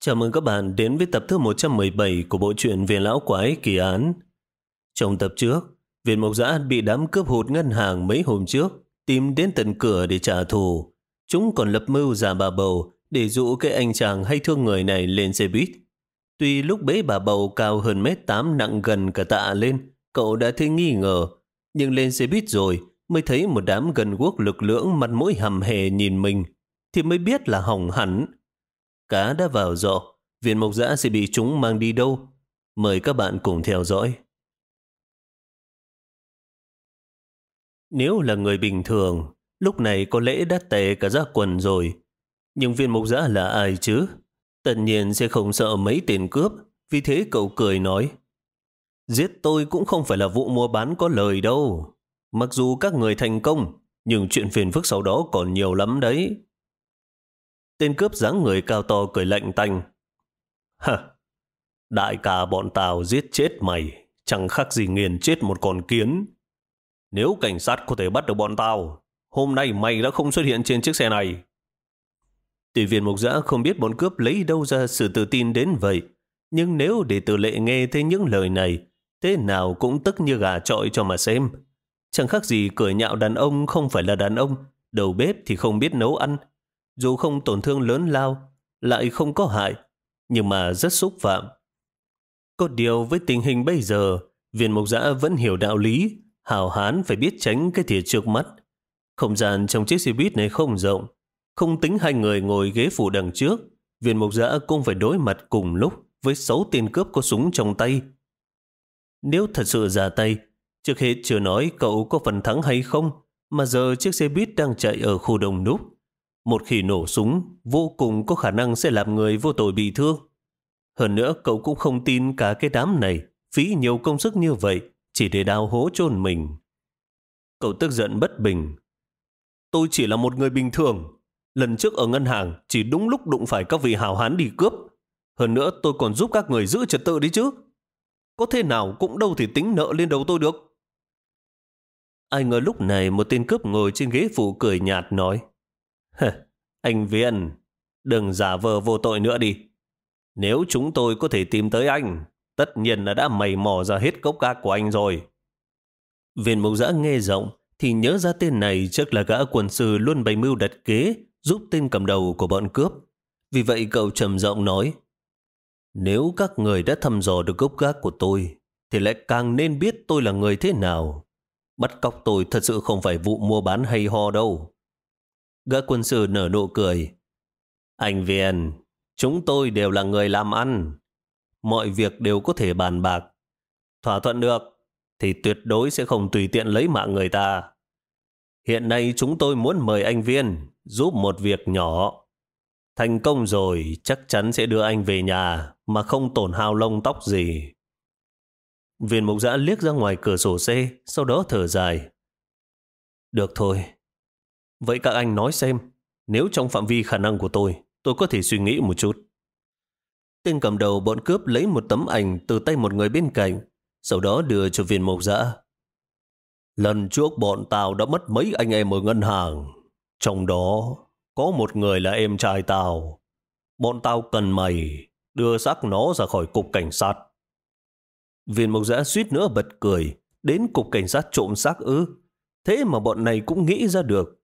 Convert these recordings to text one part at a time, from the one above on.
Chào mừng các bạn đến với tập thứ 117 của bộ truyện Viên Lão Quái Kỳ Án. Trong tập trước, Viên Mộc Giã bị đám cướp hụt ngân hàng mấy hôm trước tìm đến tận cửa để trả thù. Chúng còn lập mưu giả bà bầu để dụ cái anh chàng hay thương người này lên xe buýt. Tuy lúc bấy bà bầu cao hơn mét tám nặng gần cả tạ lên, cậu đã thấy nghi ngờ. Nhưng lên xe buýt rồi mới thấy một đám gần guốc lực lưỡng mặt mũi hầm hề nhìn mình thì mới biết là hỏng hẳn. Cá đã vào giỏ, viên mộc giã sẽ bị chúng mang đi đâu? Mời các bạn cùng theo dõi. Nếu là người bình thường, lúc này có lẽ đã tè cả ra quần rồi. Nhưng viên mộc giã là ai chứ? Tất nhiên sẽ không sợ mấy tiền cướp, vì thế cậu cười nói. Giết tôi cũng không phải là vụ mua bán có lời đâu. Mặc dù các người thành công, nhưng chuyện phiền phức sau đó còn nhiều lắm đấy. Tên cướp dáng người cao to cười lạnh tanh. Hả, đại ca bọn tao giết chết mày, chẳng khác gì nghiền chết một con kiến. Nếu cảnh sát có thể bắt được bọn tao, hôm nay mày đã không xuất hiện trên chiếc xe này. Tùy viên mục giã không biết bọn cướp lấy đâu ra sự tự tin đến vậy, nhưng nếu để tử lệ nghe thấy những lời này, thế nào cũng tức như gà trọi cho mà xem. Chẳng khác gì cười nhạo đàn ông không phải là đàn ông, đầu bếp thì không biết nấu ăn, dù không tổn thương lớn lao, lại không có hại, nhưng mà rất xúc phạm. Có điều với tình hình bây giờ, viên mộc giã vẫn hiểu đạo lý, hào hán phải biết tránh cái thìa trước mắt. Không gian trong chiếc xe buýt này không rộng, không tính hai người ngồi ghế phủ đằng trước, viên mộc giã cũng phải đối mặt cùng lúc với sáu tên cướp có súng trong tay. Nếu thật sự ra tay, trước hết chưa nói cậu có phần thắng hay không, mà giờ chiếc xe buýt đang chạy ở khu đông đúc. Một khi nổ súng, vô cùng có khả năng sẽ làm người vô tội bị thương. Hơn nữa, cậu cũng không tin cả cái đám này phí nhiều công sức như vậy chỉ để đào hố chôn mình. Cậu tức giận bất bình. Tôi chỉ là một người bình thường. Lần trước ở ngân hàng chỉ đúng lúc đụng phải các vị hào hán đi cướp. Hơn nữa tôi còn giúp các người giữ trật tự đi chứ. Có thế nào cũng đâu thì tính nợ lên đầu tôi được. Ai ngờ lúc này một tên cướp ngồi trên ghế phụ cười nhạt nói anh Viên, đừng giả vờ vô tội nữa đi. Nếu chúng tôi có thể tìm tới anh, tất nhiên là đã mày mò ra hết cốc gác của anh rồi. Viên mục giã nghe rộng, thì nhớ ra tên này chắc là gã quần sư luôn bày mưu đặt kế giúp tên cầm đầu của bọn cướp. Vì vậy cậu trầm giọng nói, nếu các người đã thăm dò được gốc gác của tôi, thì lại càng nên biết tôi là người thế nào. Bắt cóc tôi thật sự không phải vụ mua bán hay ho đâu. Gã quân sư nở nụ cười. Anh Viên, chúng tôi đều là người làm ăn. Mọi việc đều có thể bàn bạc. Thỏa thuận được, thì tuyệt đối sẽ không tùy tiện lấy mạng người ta. Hiện nay chúng tôi muốn mời anh Viên giúp một việc nhỏ. Thành công rồi chắc chắn sẽ đưa anh về nhà mà không tổn hao lông tóc gì. Viên mục giã liếc ra ngoài cửa sổ xe, sau đó thở dài. Được thôi, Vậy các anh nói xem, nếu trong phạm vi khả năng của tôi, tôi có thể suy nghĩ một chút. Tên cầm đầu bọn cướp lấy một tấm ảnh từ tay một người bên cạnh, sau đó đưa cho viên mộc dã. Lần trước bọn tao đã mất mấy anh em ở ngân hàng. Trong đó có một người là em trai tao. Bọn tao cần mày đưa xác nó ra khỏi cục cảnh sát. Viên mộc dã suýt nữa bật cười, đến cục cảnh sát trộm xác ư. Thế mà bọn này cũng nghĩ ra được.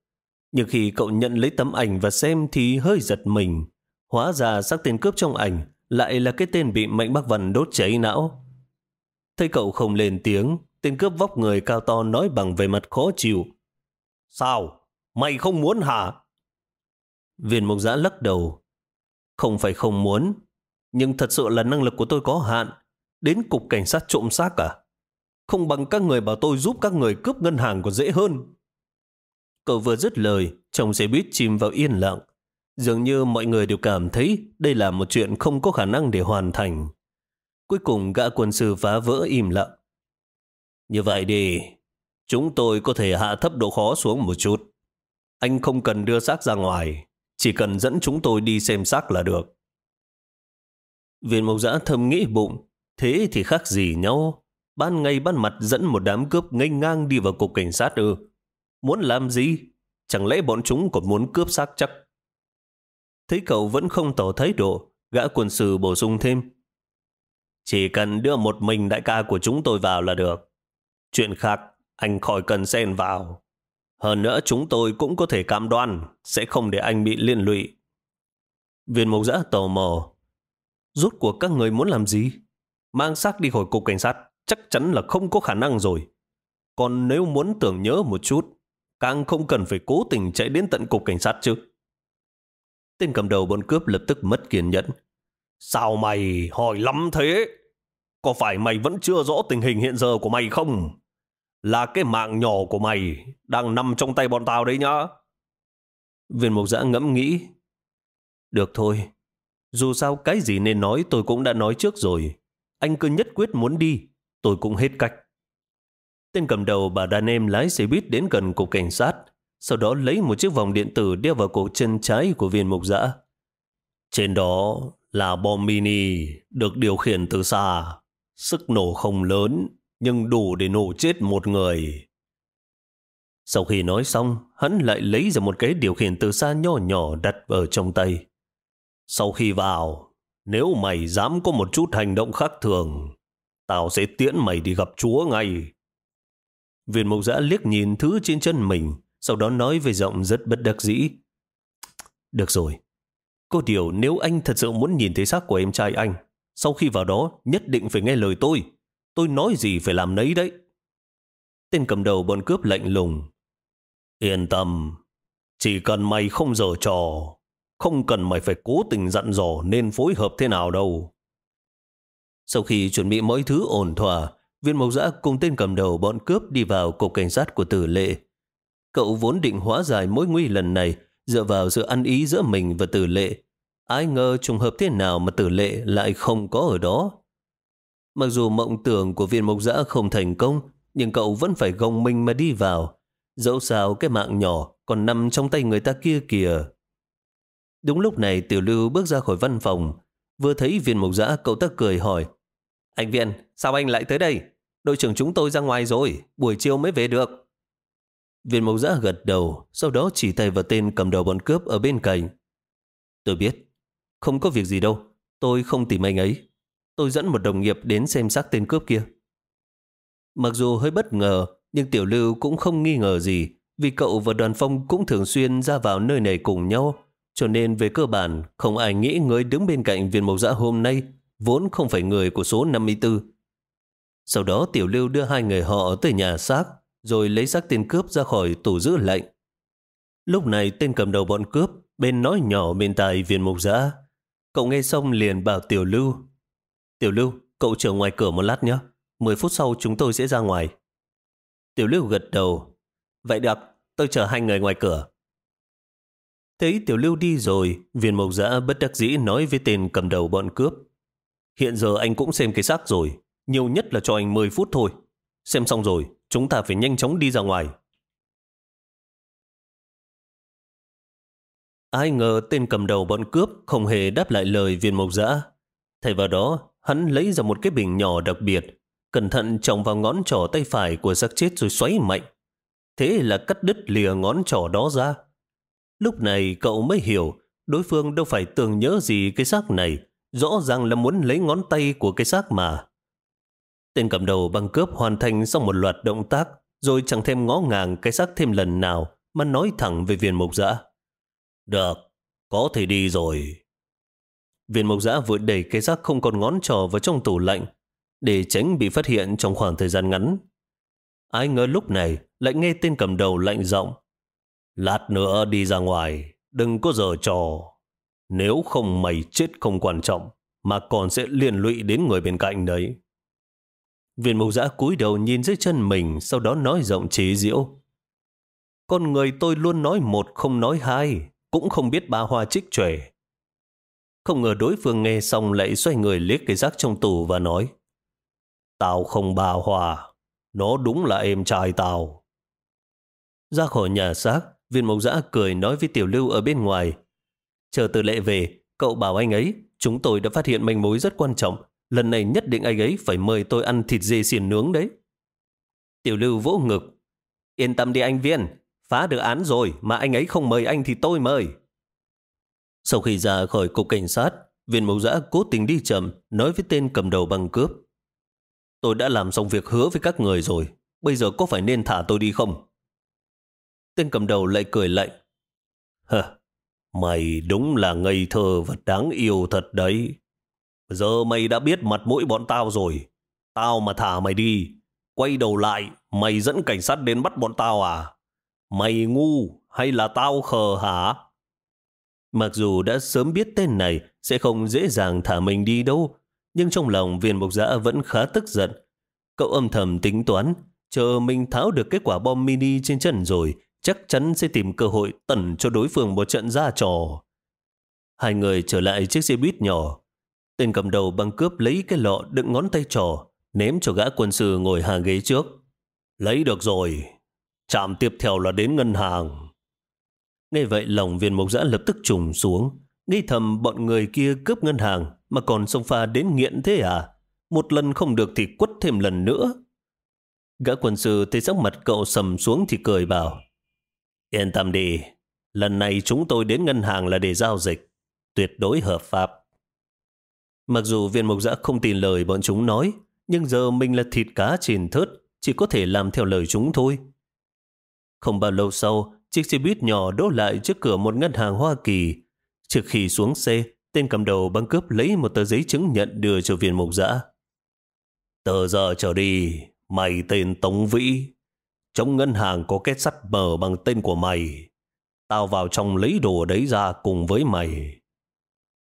Nhưng khi cậu nhận lấy tấm ảnh và xem thì hơi giật mình. Hóa ra xác tên cướp trong ảnh lại là cái tên bị Mạnh Bắc Văn đốt cháy não. Thấy cậu không lên tiếng, tên cướp vóc người cao to nói bằng về mặt khó chịu. Sao? Mày không muốn hả? Viên mục giã lắc đầu. Không phải không muốn, nhưng thật sự là năng lực của tôi có hạn. Đến cục cảnh sát trộm xác à? Không bằng các người bảo tôi giúp các người cướp ngân hàng còn dễ hơn. Cậu vừa dứt lời, trong xe buýt chìm vào yên lặng. Dường như mọi người đều cảm thấy đây là một chuyện không có khả năng để hoàn thành. Cuối cùng gã quân sư phá vỡ im lặng. Như vậy đi, chúng tôi có thể hạ thấp độ khó xuống một chút. Anh không cần đưa xác ra ngoài, chỉ cần dẫn chúng tôi đi xem xác là được. Viên mộc giã thầm nghĩ bụng, thế thì khác gì nhau. Ban ngày ban mặt dẫn một đám cướp nghênh ngang đi vào cục cảnh sát ư. Muốn làm gì? Chẳng lẽ bọn chúng còn muốn cướp xác chắc? Thấy cậu vẫn không tỏ thái độ, Gã quân sư bổ sung thêm. Chỉ cần đưa một mình đại ca của chúng tôi vào là được. Chuyện khác, anh khỏi cần xen vào. Hơn nữa chúng tôi cũng có thể cam đoan sẽ không để anh bị liên lụy. Viên mộc giã tò mò. Rốt cuộc các người muốn làm gì? Mang xác đi khỏi cục cảnh sát chắc chắn là không có khả năng rồi. Còn nếu muốn tưởng nhớ một chút, càng không cần phải cố tình chạy đến tận cục cảnh sát chứ. Tên cầm đầu bọn cướp lập tức mất kiên nhẫn. Sao mày hỏi lắm thế? Có phải mày vẫn chưa rõ tình hình hiện giờ của mày không? Là cái mạng nhỏ của mày đang nằm trong tay bọn tao đấy nhá. Viên mục giã ngẫm nghĩ. Được thôi. Dù sao cái gì nên nói tôi cũng đã nói trước rồi. Anh cứ nhất quyết muốn đi. Tôi cũng hết cách. Tên cầm đầu bà đàn em lái xe buýt đến gần cục cảnh sát. Sau đó lấy một chiếc vòng điện tử đeo vào cổ chân trái của viên mục dã. Trên đó là bom mini được điều khiển từ xa. Sức nổ không lớn, nhưng đủ để nổ chết một người. Sau khi nói xong, hắn lại lấy ra một cái điều khiển từ xa nhỏ nhỏ đặt ở trong tay. Sau khi vào, nếu mày dám có một chút hành động khác thường, tao sẽ tiễn mày đi gặp chúa ngay. Viên mộc giã liếc nhìn thứ trên chân mình, sau đó nói với giọng rất bất đắc dĩ. Được rồi, có điều nếu anh thật sự muốn nhìn thấy xác của em trai anh, sau khi vào đó nhất định phải nghe lời tôi. Tôi nói gì phải làm nấy đấy. Tên cầm đầu bọn cướp lạnh lùng. Yên tâm, chỉ cần mày không dở trò, không cần mày phải cố tình dặn dò nên phối hợp thế nào đâu. Sau khi chuẩn bị mọi thứ ổn thỏa, viên mộc giã cùng tên cầm đầu bọn cướp đi vào cục cảnh sát của tử lệ. Cậu vốn định hóa giải mối nguy lần này dựa vào sự ăn ý giữa mình và tử lệ. Ai ngờ trùng hợp thế nào mà tử lệ lại không có ở đó. Mặc dù mộng tưởng của viên mộc giã không thành công, nhưng cậu vẫn phải gồng mình mà đi vào. Dẫu sao cái mạng nhỏ còn nằm trong tay người ta kia kìa. Đúng lúc này tiểu lưu bước ra khỏi văn phòng. Vừa thấy viên mộc giã cậu ta cười hỏi. Anh Viên, sao anh lại tới đây? Đội trưởng chúng tôi ra ngoài rồi, buổi chiều mới về được. Viên mộc giã gật đầu, sau đó chỉ tay vào tên cầm đầu bọn cướp ở bên cạnh. Tôi biết, không có việc gì đâu, tôi không tìm anh ấy. Tôi dẫn một đồng nghiệp đến xem xác tên cướp kia. Mặc dù hơi bất ngờ, nhưng Tiểu Lưu cũng không nghi ngờ gì, vì cậu và đoàn phong cũng thường xuyên ra vào nơi này cùng nhau, cho nên về cơ bản không ai nghĩ người đứng bên cạnh viên mộc giã hôm nay vốn không phải người của số 54. Sau đó Tiểu Lưu đưa hai người họ tới nhà xác, rồi lấy xác tên cướp ra khỏi tủ giữ lệnh. Lúc này tên cầm đầu bọn cướp bên nói nhỏ bên tai viên mục giã. Cậu nghe xong liền bảo Tiểu Lưu. Tiểu Lưu, cậu chờ ngoài cửa một lát nhé. Mười phút sau chúng tôi sẽ ra ngoài. Tiểu Lưu gật đầu. Vậy được, tôi chờ hai người ngoài cửa. Thấy Tiểu Lưu đi rồi, viên mộc giã bất đắc dĩ nói với tên cầm đầu bọn cướp. Hiện giờ anh cũng xem cái xác rồi, nhiều nhất là cho anh 10 phút thôi. Xem xong rồi, chúng ta phải nhanh chóng đi ra ngoài. Ai ngờ tên cầm đầu bọn cướp không hề đáp lại lời viên mộc dã. Thay vào đó, hắn lấy ra một cái bình nhỏ đặc biệt, cẩn thận trồng vào ngón trỏ tay phải của xác chết rồi xoáy mạnh. Thế là cắt đứt lìa ngón trỏ đó ra. Lúc này cậu mới hiểu đối phương đâu phải tưởng nhớ gì cái xác này, rõ ràng là muốn lấy ngón tay của cái xác mà. Tên cầm đầu băng cướp hoàn thành xong một loạt động tác, rồi chẳng thêm ngó ngàng cái xác thêm lần nào mà nói thẳng về viên mục giã. Được, có thể đi rồi. Viên mộc giã vội đẩy cái xác không còn ngón trò vào trong tủ lạnh để tránh bị phát hiện trong khoảng thời gian ngắn. Ai ngờ lúc này lại nghe tên cầm đầu lạnh giọng. Lát nữa đi ra ngoài, đừng có giờ trò. Nếu không mày chết không quan trọng, mà còn sẽ liên lụy đến người bên cạnh đấy. Viên mục giã cúi đầu nhìn dưới chân mình, sau đó nói giọng chế diễu. Con người tôi luôn nói một không nói hai, cũng không biết ba hoa trích trẻ. Không ngờ đối phương nghe xong lại xoay người liếc cái rác trong tủ và nói Tao không bà hòa, nó đúng là em trai tao. Ra khỏi nhà xác, viên mộc giã cười nói với tiểu lưu ở bên ngoài. Chờ từ lệ về, cậu bảo anh ấy, chúng tôi đã phát hiện manh mối rất quan trọng. Lần này nhất định anh ấy phải mời tôi ăn thịt dê xiên nướng đấy. Tiểu lưu vỗ ngực. Yên tâm đi anh Viên, phá được án rồi mà anh ấy không mời anh thì tôi mời. Sau khi ra khỏi cục cảnh sát, viên mẫu giã cố tình đi chậm, nói với tên cầm đầu băng cướp. Tôi đã làm xong việc hứa với các người rồi, bây giờ có phải nên thả tôi đi không? Tên cầm đầu lại cười lạnh. Hờ, mày đúng là ngây thơ và đáng yêu thật đấy. Giờ mày đã biết mặt mũi bọn tao rồi. Tao mà thả mày đi, quay đầu lại, mày dẫn cảnh sát đến bắt bọn tao à? Mày ngu hay là tao khờ hả? Mặc dù đã sớm biết tên này sẽ không dễ dàng thả mình đi đâu, nhưng trong lòng viên mục giã vẫn khá tức giận. Cậu âm thầm tính toán, chờ mình tháo được kết quả bom mini trên chân rồi, chắc chắn sẽ tìm cơ hội tẩn cho đối phương một trận ra trò. Hai người trở lại chiếc xe buýt nhỏ. Tên cầm đầu băng cướp lấy cái lọ đựng ngón tay trò, ném cho gã quân sư ngồi hàng ghế trước. Lấy được rồi, chạm tiếp theo là đến ngân hàng. Nghe vậy lòng viên mộc giã lập tức trùng xuống, nghi thầm bọn người kia cướp ngân hàng mà còn xông pha đến nghiện thế à? Một lần không được thì quất thêm lần nữa. Gã quân sư thấy sắc mặt cậu sầm xuống thì cười bảo Yên tâm đi, lần này chúng tôi đến ngân hàng là để giao dịch, tuyệt đối hợp pháp. Mặc dù viên mộc giã không tin lời bọn chúng nói, nhưng giờ mình là thịt cá trên thớt, chỉ có thể làm theo lời chúng thôi. Không bao lâu sau, chiếc xe buýt nhỏ đỗ lại trước cửa một ngân hàng Hoa Kỳ. Trước khi xuống xe, tên cầm đầu băng cướp lấy một tờ giấy chứng nhận đưa cho viên mục giã. Tờ giờ trở đi, mày tên Tống Vĩ. Trong ngân hàng có kết sắt mở bằng tên của mày. Tao vào trong lấy đồ đấy ra cùng với mày.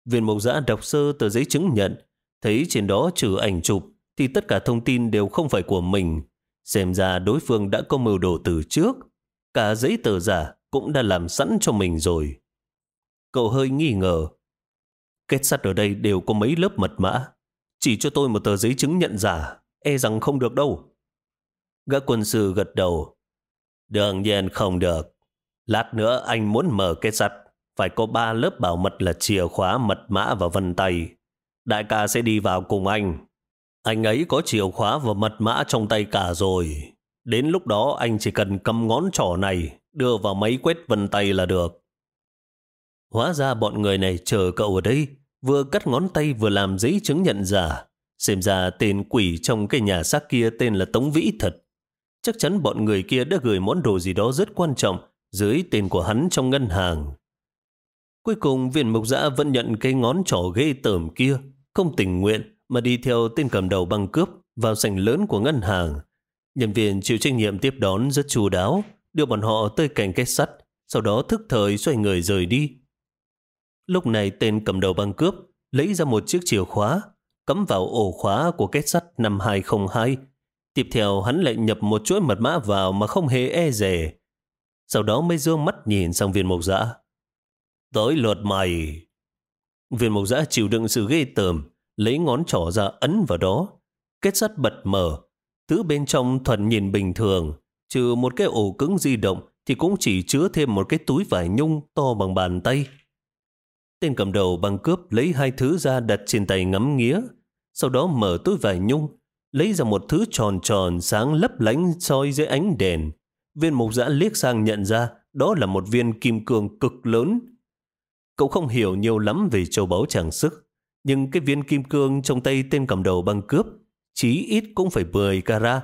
Viên mục giã đọc sơ tờ giấy chứng nhận, thấy trên đó trừ ảnh chụp thì tất cả thông tin đều không phải của mình. Xem ra đối phương đã có mưu đồ từ trước. Cả giấy tờ giả cũng đã làm sẵn cho mình rồi. Cậu hơi nghi ngờ. Kết sắt ở đây đều có mấy lớp mật mã. Chỉ cho tôi một tờ giấy chứng nhận giả, e rằng không được đâu. Gã quân sư gật đầu. Đương nhiên không được. Lát nữa anh muốn mở kết sắt, phải có ba lớp bảo mật là chìa khóa, mật mã và vân tay. Đại ca sẽ đi vào cùng anh. Anh ấy có chìa khóa và mật mã trong tay cả rồi. Đến lúc đó anh chỉ cần cầm ngón trỏ này đưa vào máy quét vân tay là được. Hóa ra bọn người này chờ cậu ở đây, vừa cắt ngón tay vừa làm giấy chứng nhận giả. Xem ra tên quỷ trong cái nhà xác kia tên là Tống Vĩ thật. Chắc chắn bọn người kia đã gửi món đồ gì đó rất quan trọng dưới tên của hắn trong ngân hàng. Cuối cùng viên mục giã vẫn nhận cái ngón trỏ ghê tởm kia, không tình nguyện mà đi theo tên cầm đầu băng cướp vào sảnh lớn của ngân hàng. Nhân viên chịu trách nhiệm tiếp đón rất chu đáo, đưa bọn họ tới cành kết sắt, sau đó thức thời xoay người rời đi. Lúc này tên cầm đầu băng cướp lấy ra một chiếc chìa khóa, cắm vào ổ khóa của kết sắt năm 202. Tiếp theo hắn lại nhập một chuỗi mật mã vào mà không hề e rè. Sau đó mới dương mắt nhìn sang viên mộc dã. Tới lượt mày. Viên mộc giã chịu đựng sự ghê tởm, lấy ngón trỏ ra ấn vào đó. Kết sắt bật mở, Thứ bên trong thuần nhìn bình thường, trừ một cái ổ cứng di động thì cũng chỉ chứa thêm một cái túi vải nhung to bằng bàn tay. Tên cầm đầu băng cướp lấy hai thứ ra đặt trên tay ngắm nghía, sau đó mở túi vải nhung, lấy ra một thứ tròn tròn sáng lấp lánh soi dưới ánh đèn. Viên mục giã liếc sang nhận ra đó là một viên kim cương cực lớn. Cậu không hiểu nhiều lắm về châu báu trang sức, nhưng cái viên kim cương trong tay tên cầm đầu băng cướp chí ít cũng phải 10 carat,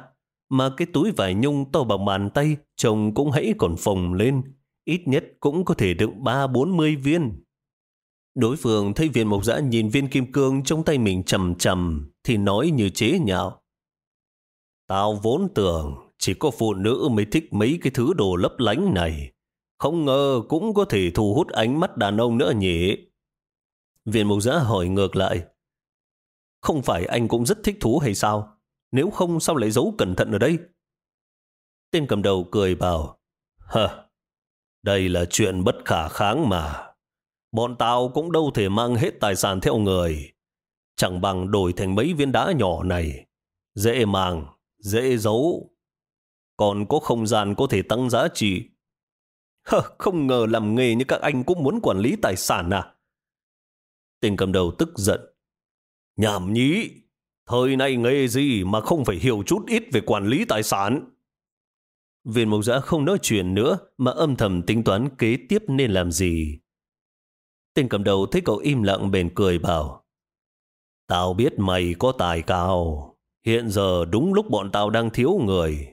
mà cái túi vải nhung to bằng bàn tay chồng cũng hãy còn phồng lên, ít nhất cũng có thể đựng ba bốn mươi viên. Đối phương thấy viên mộc dã nhìn viên kim cương trong tay mình chầm chầm thì nói như chế nhạo. Tao vốn tưởng chỉ có phụ nữ mới thích mấy cái thứ đồ lấp lánh này. Không ngờ cũng có thể thu hút ánh mắt đàn ông nữa nhỉ. Viên mục giã hỏi ngược lại. Không phải anh cũng rất thích thú hay sao? Nếu không sao lại giấu cẩn thận ở đây? Tên cầm đầu cười bảo, Hờ, đây là chuyện bất khả kháng mà. Bọn tao cũng đâu thể mang hết tài sản theo người. Chẳng bằng đổi thành mấy viên đá nhỏ này. Dễ mang, dễ giấu. Còn có không gian có thể tăng giá trị. Hờ, không ngờ làm nghề như các anh cũng muốn quản lý tài sản à? Tên cầm đầu tức giận. Nhảm nhí, thời nay nghề gì mà không phải hiểu chút ít về quản lý tài sản. Viên mục giã không nói chuyện nữa mà âm thầm tính toán kế tiếp nên làm gì. Tên cầm đầu thấy cậu im lặng bền cười bảo Tao biết mày có tài cao. Hiện giờ đúng lúc bọn tao đang thiếu người.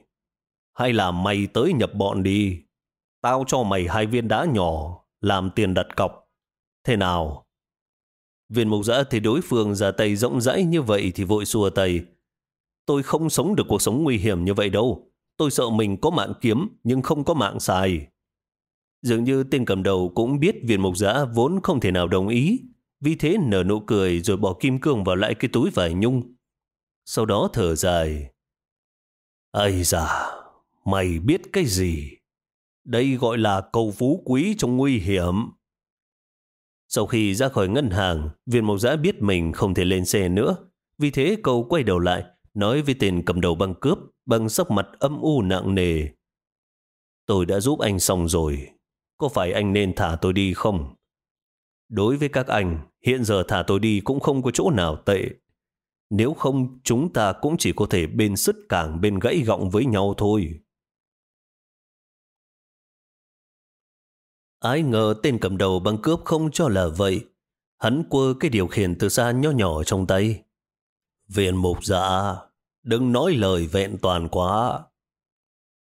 Hay là mày tới nhập bọn đi. Tao cho mày hai viên đá nhỏ làm tiền đặt cọc. Thế nào? Viên mục giã thấy đối phương ra tay rộng rãi như vậy thì vội xua tay. Tôi không sống được cuộc sống nguy hiểm như vậy đâu. Tôi sợ mình có mạng kiếm nhưng không có mạng xài. Dường như tên cầm đầu cũng biết viên mục giã vốn không thể nào đồng ý. Vì thế nở nụ cười rồi bỏ kim cương vào lại cái túi vải nhung. Sau đó thở dài. Ây da, mày biết cái gì? Đây gọi là cầu phú quý trong nguy hiểm. Sau khi ra khỏi ngân hàng, viên mộc giã biết mình không thể lên xe nữa. Vì thế cậu quay đầu lại, nói với tên cầm đầu băng cướp bằng sắc mặt âm u nặng nề. Tôi đã giúp anh xong rồi. Có phải anh nên thả tôi đi không? Đối với các anh, hiện giờ thả tôi đi cũng không có chỗ nào tệ. Nếu không, chúng ta cũng chỉ có thể bên sứt cảng bên gãy gọng với nhau thôi. Ai ngờ tên cầm đầu băng cướp không cho là vậy. Hắn quơ cái điều khiển từ xa nhỏ nhỏ trong tay. Viện mục dạ, đừng nói lời vẹn toàn quá.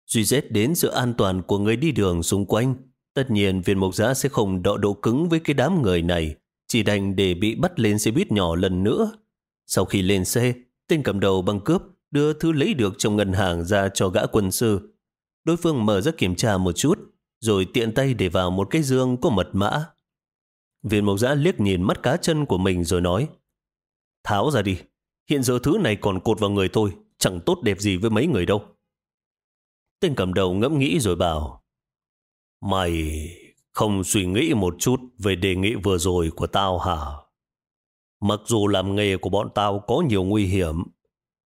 Duy xét đến sự an toàn của người đi đường xung quanh, Tất nhiên viên mục dạ sẽ không đọ độ cứng với cái đám người này, chỉ đành để bị bắt lên xe buýt nhỏ lần nữa. Sau khi lên xe, tên cầm đầu băng cướp đưa thứ lấy được trong ngân hàng ra cho gã quân sư. Đối phương mở ra kiểm tra một chút, rồi tiện tay để vào một cái dương có mật mã. Viên mộc giã liếc nhìn mắt cá chân của mình rồi nói Tháo ra đi, hiện giờ thứ này còn cột vào người tôi, chẳng tốt đẹp gì với mấy người đâu. Tên cầm đầu ngẫm nghĩ rồi bảo Mày không suy nghĩ một chút về đề nghị vừa rồi của tao hả? Mặc dù làm nghề của bọn tao có nhiều nguy hiểm,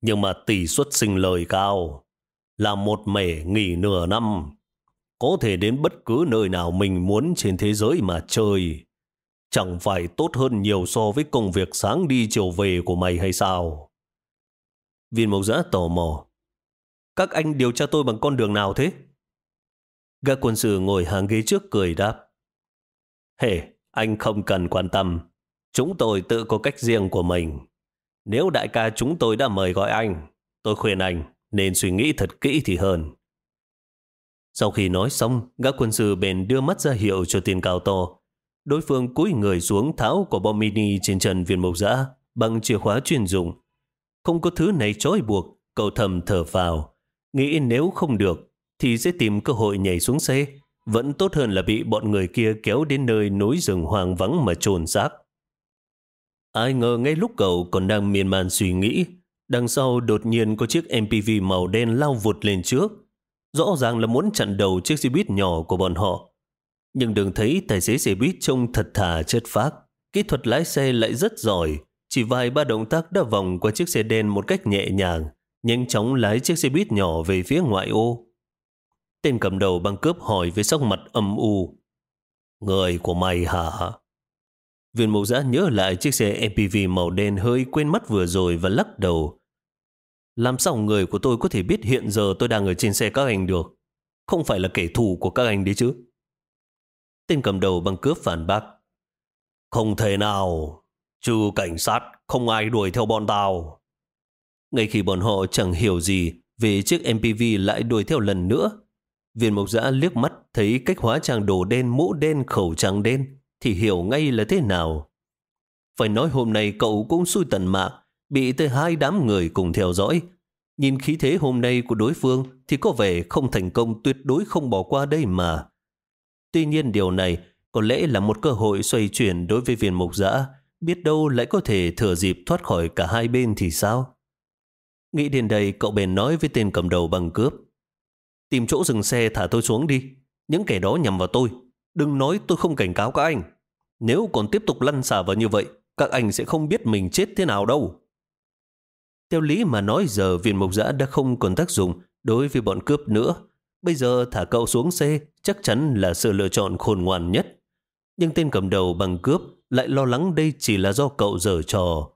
nhưng mà tỷ suất sinh lời cao. Làm một mẻ nghỉ nửa năm, có thể đến bất cứ nơi nào mình muốn trên thế giới mà chơi. Chẳng phải tốt hơn nhiều so với công việc sáng đi chiều về của mày hay sao? Viên mộc giã tò mò. Các anh điều tra tôi bằng con đường nào thế? Gã quân sự ngồi hàng ghế trước cười đáp. Hề, anh không cần quan tâm. Chúng tôi tự có cách riêng của mình. Nếu đại ca chúng tôi đã mời gọi anh, tôi khuyên anh nên suy nghĩ thật kỹ thì hơn. Sau khi nói xong, gã quân sư bèn đưa mắt ra hiệu cho tiền cao to. Đối phương cúi người xuống tháo của bom mini trên trần viên mộc giã bằng chìa khóa chuyên dụng. Không có thứ này trói buộc, cậu thầm thở vào. Nghĩ nếu không được, thì sẽ tìm cơ hội nhảy xuống xe. Vẫn tốt hơn là bị bọn người kia kéo đến nơi núi rừng hoang vắng mà trồn xác. Ai ngờ ngay lúc cậu còn đang miên man suy nghĩ, đằng sau đột nhiên có chiếc MPV màu đen lao vụt lên trước. Rõ ràng là muốn chặn đầu chiếc xe buýt nhỏ của bọn họ. Nhưng đừng thấy tài xế xe buýt trông thật thà chất phác. Kỹ thuật lái xe lại rất giỏi. Chỉ vài ba động tác đã vòng qua chiếc xe đen một cách nhẹ nhàng, nhanh chóng lái chiếc xe buýt nhỏ về phía ngoại ô. Tên cầm đầu băng cướp hỏi với sắc mặt âm u. Người của mày hả? Viên mục giã nhớ lại chiếc xe MPV màu đen hơi quên mắt vừa rồi và lắc đầu. Làm sao người của tôi có thể biết hiện giờ tôi đang ở trên xe các anh được? Không phải là kẻ thù của các anh đấy chứ? Tên cầm đầu băng cướp phản bác. Không thể nào. Trừ cảnh sát, không ai đuổi theo bọn tao. Ngay khi bọn họ chẳng hiểu gì về chiếc MPV lại đuổi theo lần nữa, Viên mộc giã liếc mắt thấy cách hóa trang đồ đen, mũ đen, khẩu trang đen thì hiểu ngay là thế nào. Phải nói hôm nay cậu cũng xui tận mạng, bị tới hai đám người cùng theo dõi. Nhìn khí thế hôm nay của đối phương thì có vẻ không thành công tuyệt đối không bỏ qua đây mà. Tuy nhiên điều này có lẽ là một cơ hội xoay chuyển đối với viên mộc giã, biết đâu lại có thể thừa dịp thoát khỏi cả hai bên thì sao? Nghĩ đến đây cậu bèn nói với tên cầm đầu bằng cướp. Tìm chỗ dừng xe thả tôi xuống đi. Những kẻ đó nhằm vào tôi. Đừng nói tôi không cảnh cáo các anh. Nếu còn tiếp tục lăn xả vào như vậy, các anh sẽ không biết mình chết thế nào đâu. Theo lý mà nói giờ viên mộc giã đã không còn tác dụng đối với bọn cướp nữa. Bây giờ thả cậu xuống xe chắc chắn là sự lựa chọn khôn ngoan nhất. Nhưng tên cầm đầu bằng cướp lại lo lắng đây chỉ là do cậu dở trò.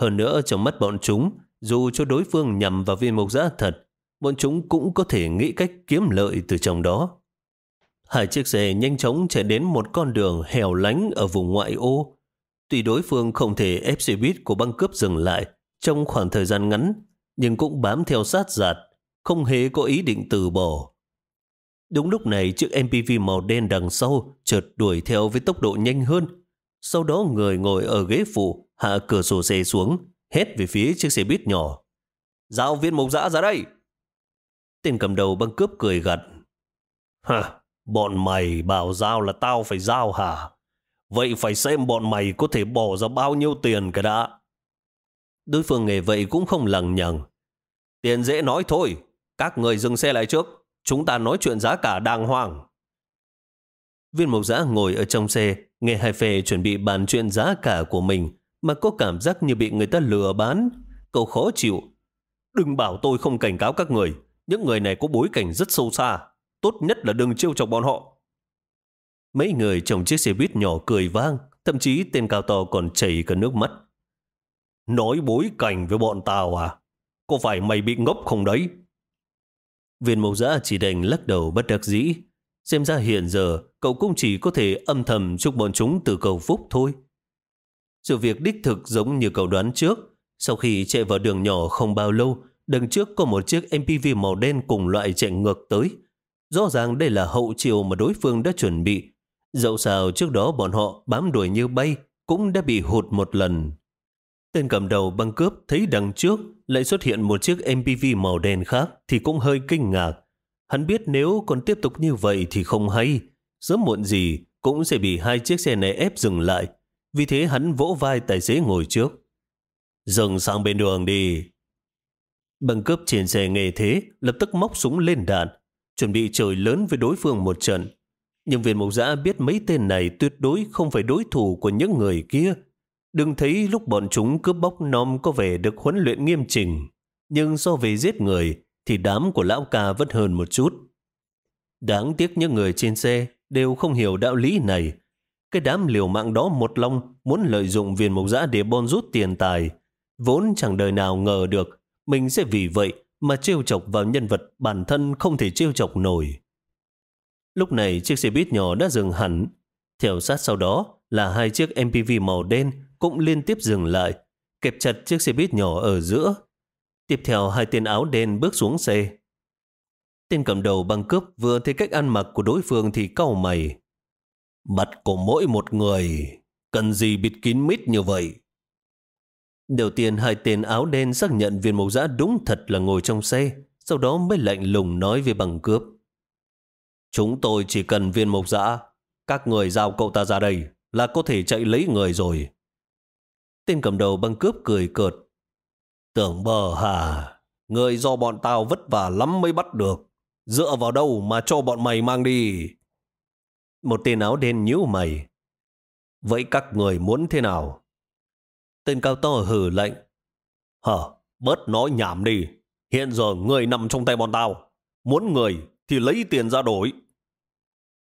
Hơn nữa trong mắt bọn chúng, dù cho đối phương nhằm vào viên mộc giã thật, bọn chúng cũng có thể nghĩ cách kiếm lợi từ trong đó. Hai chiếc xe nhanh chóng chạy đến một con đường hẻo lánh ở vùng ngoại ô. Tuy đối phương không thể ép xe buýt của băng cướp dừng lại trong khoảng thời gian ngắn, nhưng cũng bám theo sát giạt, không hề có ý định từ bỏ. Đúng lúc này chiếc MPV màu đen đằng sau chợt đuổi theo với tốc độ nhanh hơn. Sau đó người ngồi ở ghế phụ hạ cửa sổ xe xuống, hét về phía chiếc xe buýt nhỏ. giáo viên mộc dã ra đây! Tên cầm đầu băng cướp cười gật. Hả, bọn mày bảo giao là tao phải giao hả? Vậy phải xem bọn mày có thể bỏ ra bao nhiêu tiền cả đã. Đối phương nghề vậy cũng không lằng nhằng. Tiền dễ nói thôi, các người dừng xe lại trước. Chúng ta nói chuyện giá cả đàng hoàng. Viên mộc giã ngồi ở trong xe, nghe hai phe chuẩn bị bàn chuyện giá cả của mình, mà có cảm giác như bị người ta lừa bán. Cậu khó chịu. Đừng bảo tôi không cảnh cáo các người. Những người này có bối cảnh rất sâu xa. Tốt nhất là đừng trêu chọc bọn họ. Mấy người trong chiếc xe buýt nhỏ cười vang, thậm chí tên cao to còn chảy cả nước mắt. Nói bối cảnh với bọn tao à? Có phải mày bị ngốc không đấy? Viên mộc giã chỉ đành lắc đầu bất đắc dĩ. Xem ra hiện giờ cậu cũng chỉ có thể âm thầm chúc bọn chúng từ cầu phúc thôi. Sự việc đích thực giống như cậu đoán trước. Sau khi chạy vào đường nhỏ không bao lâu, đằng trước có một chiếc MPV màu đen cùng loại chạy ngược tới. Rõ ràng đây là hậu chiều mà đối phương đã chuẩn bị. Dẫu sao trước đó bọn họ bám đuổi như bay cũng đã bị hụt một lần. Tên cầm đầu băng cướp thấy đằng trước lại xuất hiện một chiếc MPV màu đen khác thì cũng hơi kinh ngạc. Hắn biết nếu còn tiếp tục như vậy thì không hay. Sớm muộn gì cũng sẽ bị hai chiếc xe này ép dừng lại. Vì thế hắn vỗ vai tài xế ngồi trước. Dừng sang bên đường đi. Băng cướp trên xe nghề thế, lập tức móc súng lên đạn, chuẩn bị trời lớn với đối phương một trận. Nhưng viên mục giã biết mấy tên này tuyệt đối không phải đối thủ của những người kia Đừng thấy lúc bọn chúng cướp bóc nom có vẻ được huấn luyện nghiêm chỉnh, nhưng so về giết người thì đám của lão ca vẫn hơn một chút. Đáng tiếc những người trên xe đều không hiểu đạo lý này. Cái đám liều mạng đó một lòng muốn lợi dụng viên mục giã để bon rút tiền tài, vốn chẳng đời nào ngờ được mình sẽ vì vậy mà trêu chọc vào nhân vật bản thân không thể trêu chọc nổi. Lúc này chiếc xe buýt nhỏ đã dừng hẳn, theo sát sau đó là hai chiếc MPV màu đen cũng liên tiếp dừng lại, kẹp chặt chiếc xe buýt nhỏ ở giữa. Tiếp theo hai tên áo đen bước xuống xe. Tên cầm đầu băng cướp vừa thấy cách ăn mặc của đối phương thì cau mày. Mặt của mỗi một người, cần gì bịt kín mít như vậy? Đầu tiên hai tên áo đen xác nhận viên mộc giã đúng thật là ngồi trong xe, sau đó mới lạnh lùng nói với băng cướp. Chúng tôi chỉ cần viên mộc giã, các người giao cậu ta ra đây là có thể chạy lấy người rồi. Tên cầm đầu băng cướp cười cợt. Tưởng bờ hà, người do bọn tao vất vả lắm mới bắt được. Dựa vào đâu mà cho bọn mày mang đi? Một tên áo đen nhíu mày. Vậy các người muốn thế nào? Tên cao to hử lạnh. Hờ, bớt nói nhảm đi. Hiện giờ người nằm trong tay bọn tao. Muốn người thì lấy tiền ra đổi.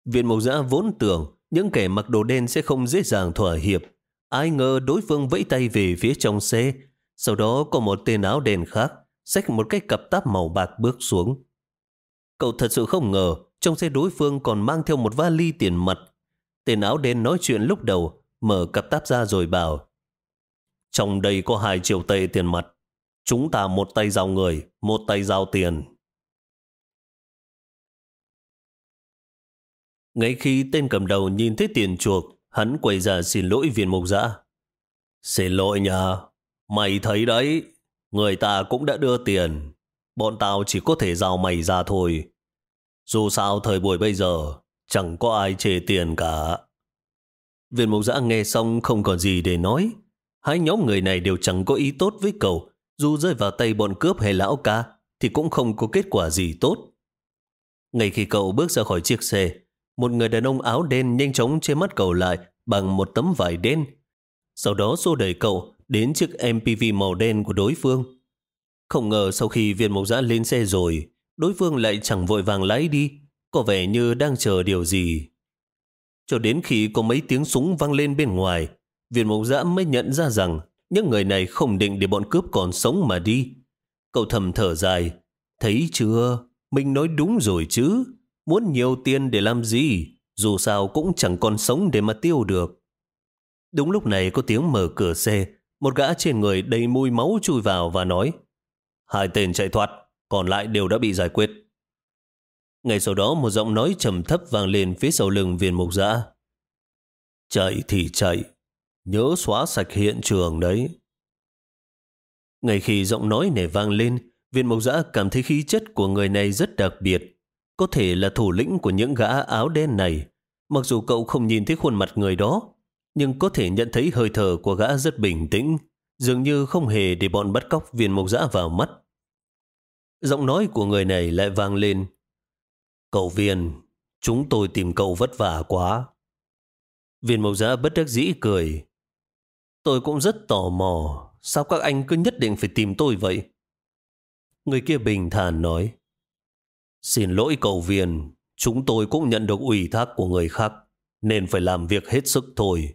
Viện mộc giã vốn tưởng những kẻ mặc đồ đen sẽ không dễ dàng thỏa hiệp. Ai ngờ đối phương vẫy tay về phía trong xe. Sau đó có một tên áo đen khác xách một cái cặp táp màu bạc bước xuống. Cậu thật sự không ngờ trong xe đối phương còn mang theo một vali tiền mặt. Tên áo đen nói chuyện lúc đầu mở cặp táp ra rồi bảo Trong đây có hai triệu tệ tiền mặt. Chúng ta một tay giao người, một tay giao tiền. Ngay khi tên cầm đầu nhìn thấy tiền chuộc, hắn quay ra xin lỗi viên mục giã. Xin lỗi nhờ mày thấy đấy, người ta cũng đã đưa tiền. Bọn tao chỉ có thể giao mày ra thôi. Dù sao thời buổi bây giờ, chẳng có ai chê tiền cả. Viên mục giã nghe xong không còn gì để nói. Hai nhóm người này đều chẳng có ý tốt với cậu. Dù rơi vào tay bọn cướp hay lão ca, thì cũng không có kết quả gì tốt. Ngay khi cậu bước ra khỏi chiếc xe, một người đàn ông áo đen nhanh chóng che mắt cậu lại bằng một tấm vải đen. Sau đó xô đẩy cậu đến chiếc MPV màu đen của đối phương. Không ngờ sau khi viên mộc giã lên xe rồi, đối phương lại chẳng vội vàng lái đi, có vẻ như đang chờ điều gì. Cho đến khi có mấy tiếng súng vang lên bên ngoài, viên mộc giã mới nhận ra rằng những người này không định để bọn cướp còn sống mà đi. Cậu thầm thở dài, thấy chưa, mình nói đúng rồi chứ. Muốn nhiều tiền để làm gì? Dù sao cũng chẳng còn sống để mà tiêu được. Đúng lúc này có tiếng mở cửa xe, một gã trên người đầy mùi máu chui vào và nói Hai tên chạy thoát, còn lại đều đã bị giải quyết. Ngay sau đó một giọng nói trầm thấp vang lên phía sau lưng viên mục giã. Chạy thì chạy, nhớ xóa sạch hiện trường đấy. Ngay khi giọng nói này vang lên, viên mục giã cảm thấy khí chất của người này rất đặc biệt. Có thể là thủ lĩnh của những gã áo đen này. Mặc dù cậu không nhìn thấy khuôn mặt người đó, nhưng có thể nhận thấy hơi thở của gã rất bình tĩnh, dường như không hề để bọn bắt cóc viên mộc giã vào mắt. Giọng nói của người này lại vang lên. Cậu viên, chúng tôi tìm cậu vất vả quá. Viên mộc giã bất đắc dĩ cười. Tôi cũng rất tò mò, sao các anh cứ nhất định phải tìm tôi vậy? Người kia bình thản nói. Xin lỗi cậu viên, chúng tôi cũng nhận được ủy thác của người khác, nên phải làm việc hết sức thôi.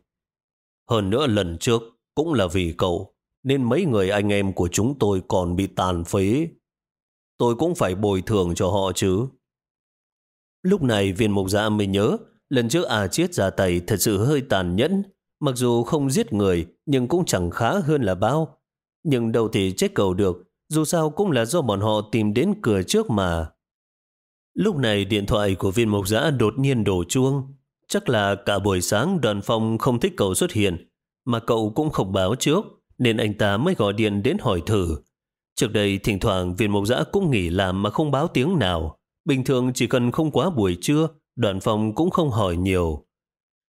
Hơn nữa lần trước cũng là vì cậu, nên mấy người anh em của chúng tôi còn bị tàn phế. Tôi cũng phải bồi thường cho họ chứ. Lúc này viên mục dạ mới nhớ, lần trước à chiết ra tay thật sự hơi tàn nhẫn. Mặc dù không giết người, nhưng cũng chẳng khá hơn là bao. Nhưng đâu thì chết cầu được, dù sao cũng là do bọn họ tìm đến cửa trước mà. Lúc này điện thoại của viên mộc giã đột nhiên đổ chuông. Chắc là cả buổi sáng đoàn phong không thích cậu xuất hiện, mà cậu cũng không báo trước, nên anh ta mới gọi điện đến hỏi thử. Trước đây thỉnh thoảng viên mộc giã cũng nghỉ làm mà không báo tiếng nào. Bình thường chỉ cần không quá buổi trưa, đoàn phong cũng không hỏi nhiều.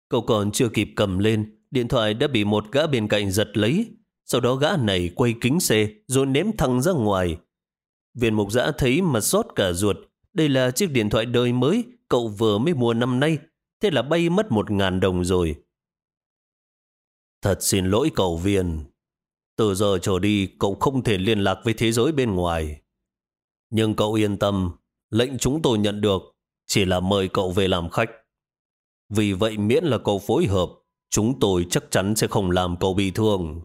Cậu còn chưa kịp cầm lên, điện thoại đã bị một gã bên cạnh giật lấy. Sau đó gã này quay kính xe rồi ném thẳng ra ngoài. Viên mục giã thấy mà sót cả ruột. Đây là chiếc điện thoại đời mới cậu vừa mới mua năm nay thế là bay mất một ngàn đồng rồi. Thật xin lỗi cậu viên. Từ giờ trở đi, cậu không thể liên lạc với thế giới bên ngoài. Nhưng cậu yên tâm, lệnh chúng tôi nhận được chỉ là mời cậu về làm khách. Vì vậy miễn là cậu phối hợp, chúng tôi chắc chắn sẽ không làm cậu bị thương.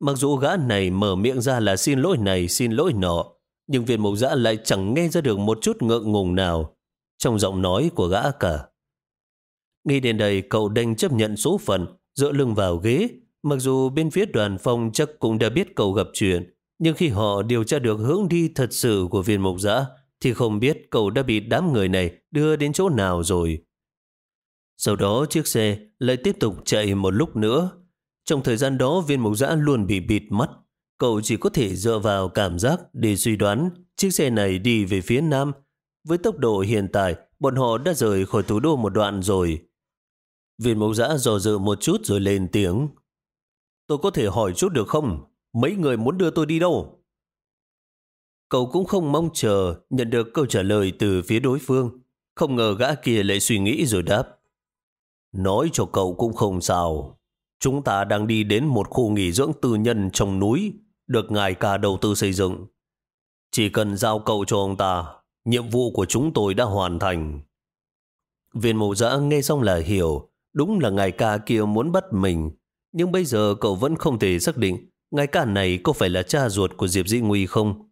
Mặc dù gã này mở miệng ra là xin lỗi này, xin lỗi nọ, nhưng viên mục giã lại chẳng nghe ra được một chút ngượng ngùng nào trong giọng nói của gã cả. Nghĩ đến đây cậu đành chấp nhận số phận, dựa lưng vào ghế. Mặc dù bên phía đoàn phong chắc cũng đã biết cậu gặp chuyện, nhưng khi họ điều tra được hướng đi thật sự của viên mục giã, thì không biết cậu đã bị đám người này đưa đến chỗ nào rồi. Sau đó chiếc xe lại tiếp tục chạy một lúc nữa. Trong thời gian đó viên mục giã luôn bị bịt mắt. Cậu chỉ có thể dựa vào cảm giác để suy đoán chiếc xe này đi về phía nam. Với tốc độ hiện tại, bọn họ đã rời khỏi thủ đô một đoạn rồi. Viên mẫu giã dò dự một chút rồi lên tiếng. Tôi có thể hỏi chút được không? Mấy người muốn đưa tôi đi đâu? Cậu cũng không mong chờ nhận được câu trả lời từ phía đối phương. Không ngờ gã kia lại suy nghĩ rồi đáp. Nói cho cậu cũng không sao. Chúng ta đang đi đến một khu nghỉ dưỡng tư nhân trong núi, được ngài ca đầu tư xây dựng. Chỉ cần giao cậu cho ông ta, nhiệm vụ của chúng tôi đã hoàn thành. Viên mộ giã nghe xong là hiểu, Đúng là ngài ca kia muốn bắt mình, nhưng bây giờ cậu vẫn không thể xác định ngài ca này có phải là cha ruột của Diệp Dĩ Nguy không.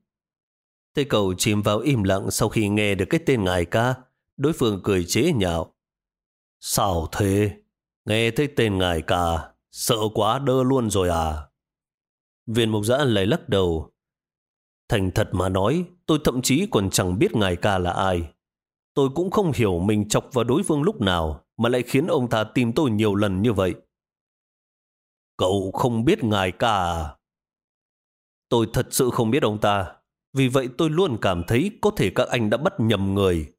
Thế cậu chìm vào im lặng sau khi nghe được cái tên ngài ca, đối phương cười chế nhạo. Sao thế? Nghe thấy tên ngài ca, sợ quá đơ luôn rồi à? Viên mục giã lại lắc đầu. Thành thật mà nói, tôi thậm chí còn chẳng biết ngài ca là ai. Tôi cũng không hiểu mình chọc vào đối phương lúc nào mà lại khiến ông ta tìm tôi nhiều lần như vậy. Cậu không biết ngài ca à? Tôi thật sự không biết ông ta. Vì vậy tôi luôn cảm thấy có thể các anh đã bắt nhầm người.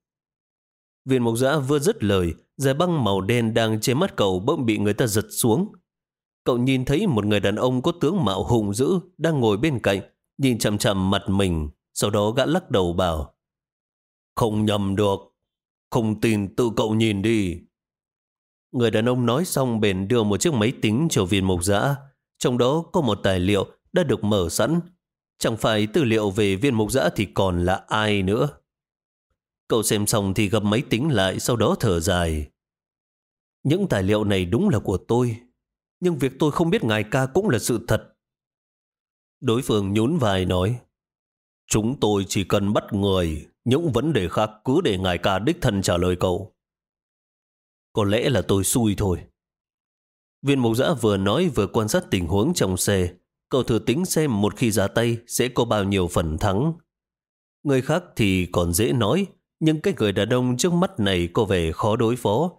Viên mộc giã vừa dứt lời, giải băng màu đen đang trên mắt cậu bỗng bị người ta giật xuống. Cậu nhìn thấy một người đàn ông có tướng mạo hùng dữ đang ngồi bên cạnh, nhìn chầm chầm mặt mình, sau đó gã lắc đầu bảo Không nhầm được, không tin tự cậu nhìn đi. Người đàn ông nói xong bền đưa một chiếc máy tính cho viên mục giã. Trong đó có một tài liệu đã được mở sẵn. Chẳng phải tư liệu về viên mục giã thì còn là ai nữa. Cậu xem xong thì gập máy tính lại sau đó thở dài. Những tài liệu này đúng là của tôi. Nhưng việc tôi không biết ngài ca cũng là sự thật. Đối phương nhún vai nói Chúng tôi chỉ cần bắt người Những vấn đề khác cứ để ngài ca đích thân trả lời cậu. Có lẽ là tôi xui thôi. Viên mục giã vừa nói vừa quan sát tình huống trong xe. Cậu thử tính xem một khi ra tay sẽ có bao nhiêu phần thắng. Người khác thì còn dễ nói, nhưng cái người đàn ông trước mắt này có vẻ khó đối phó.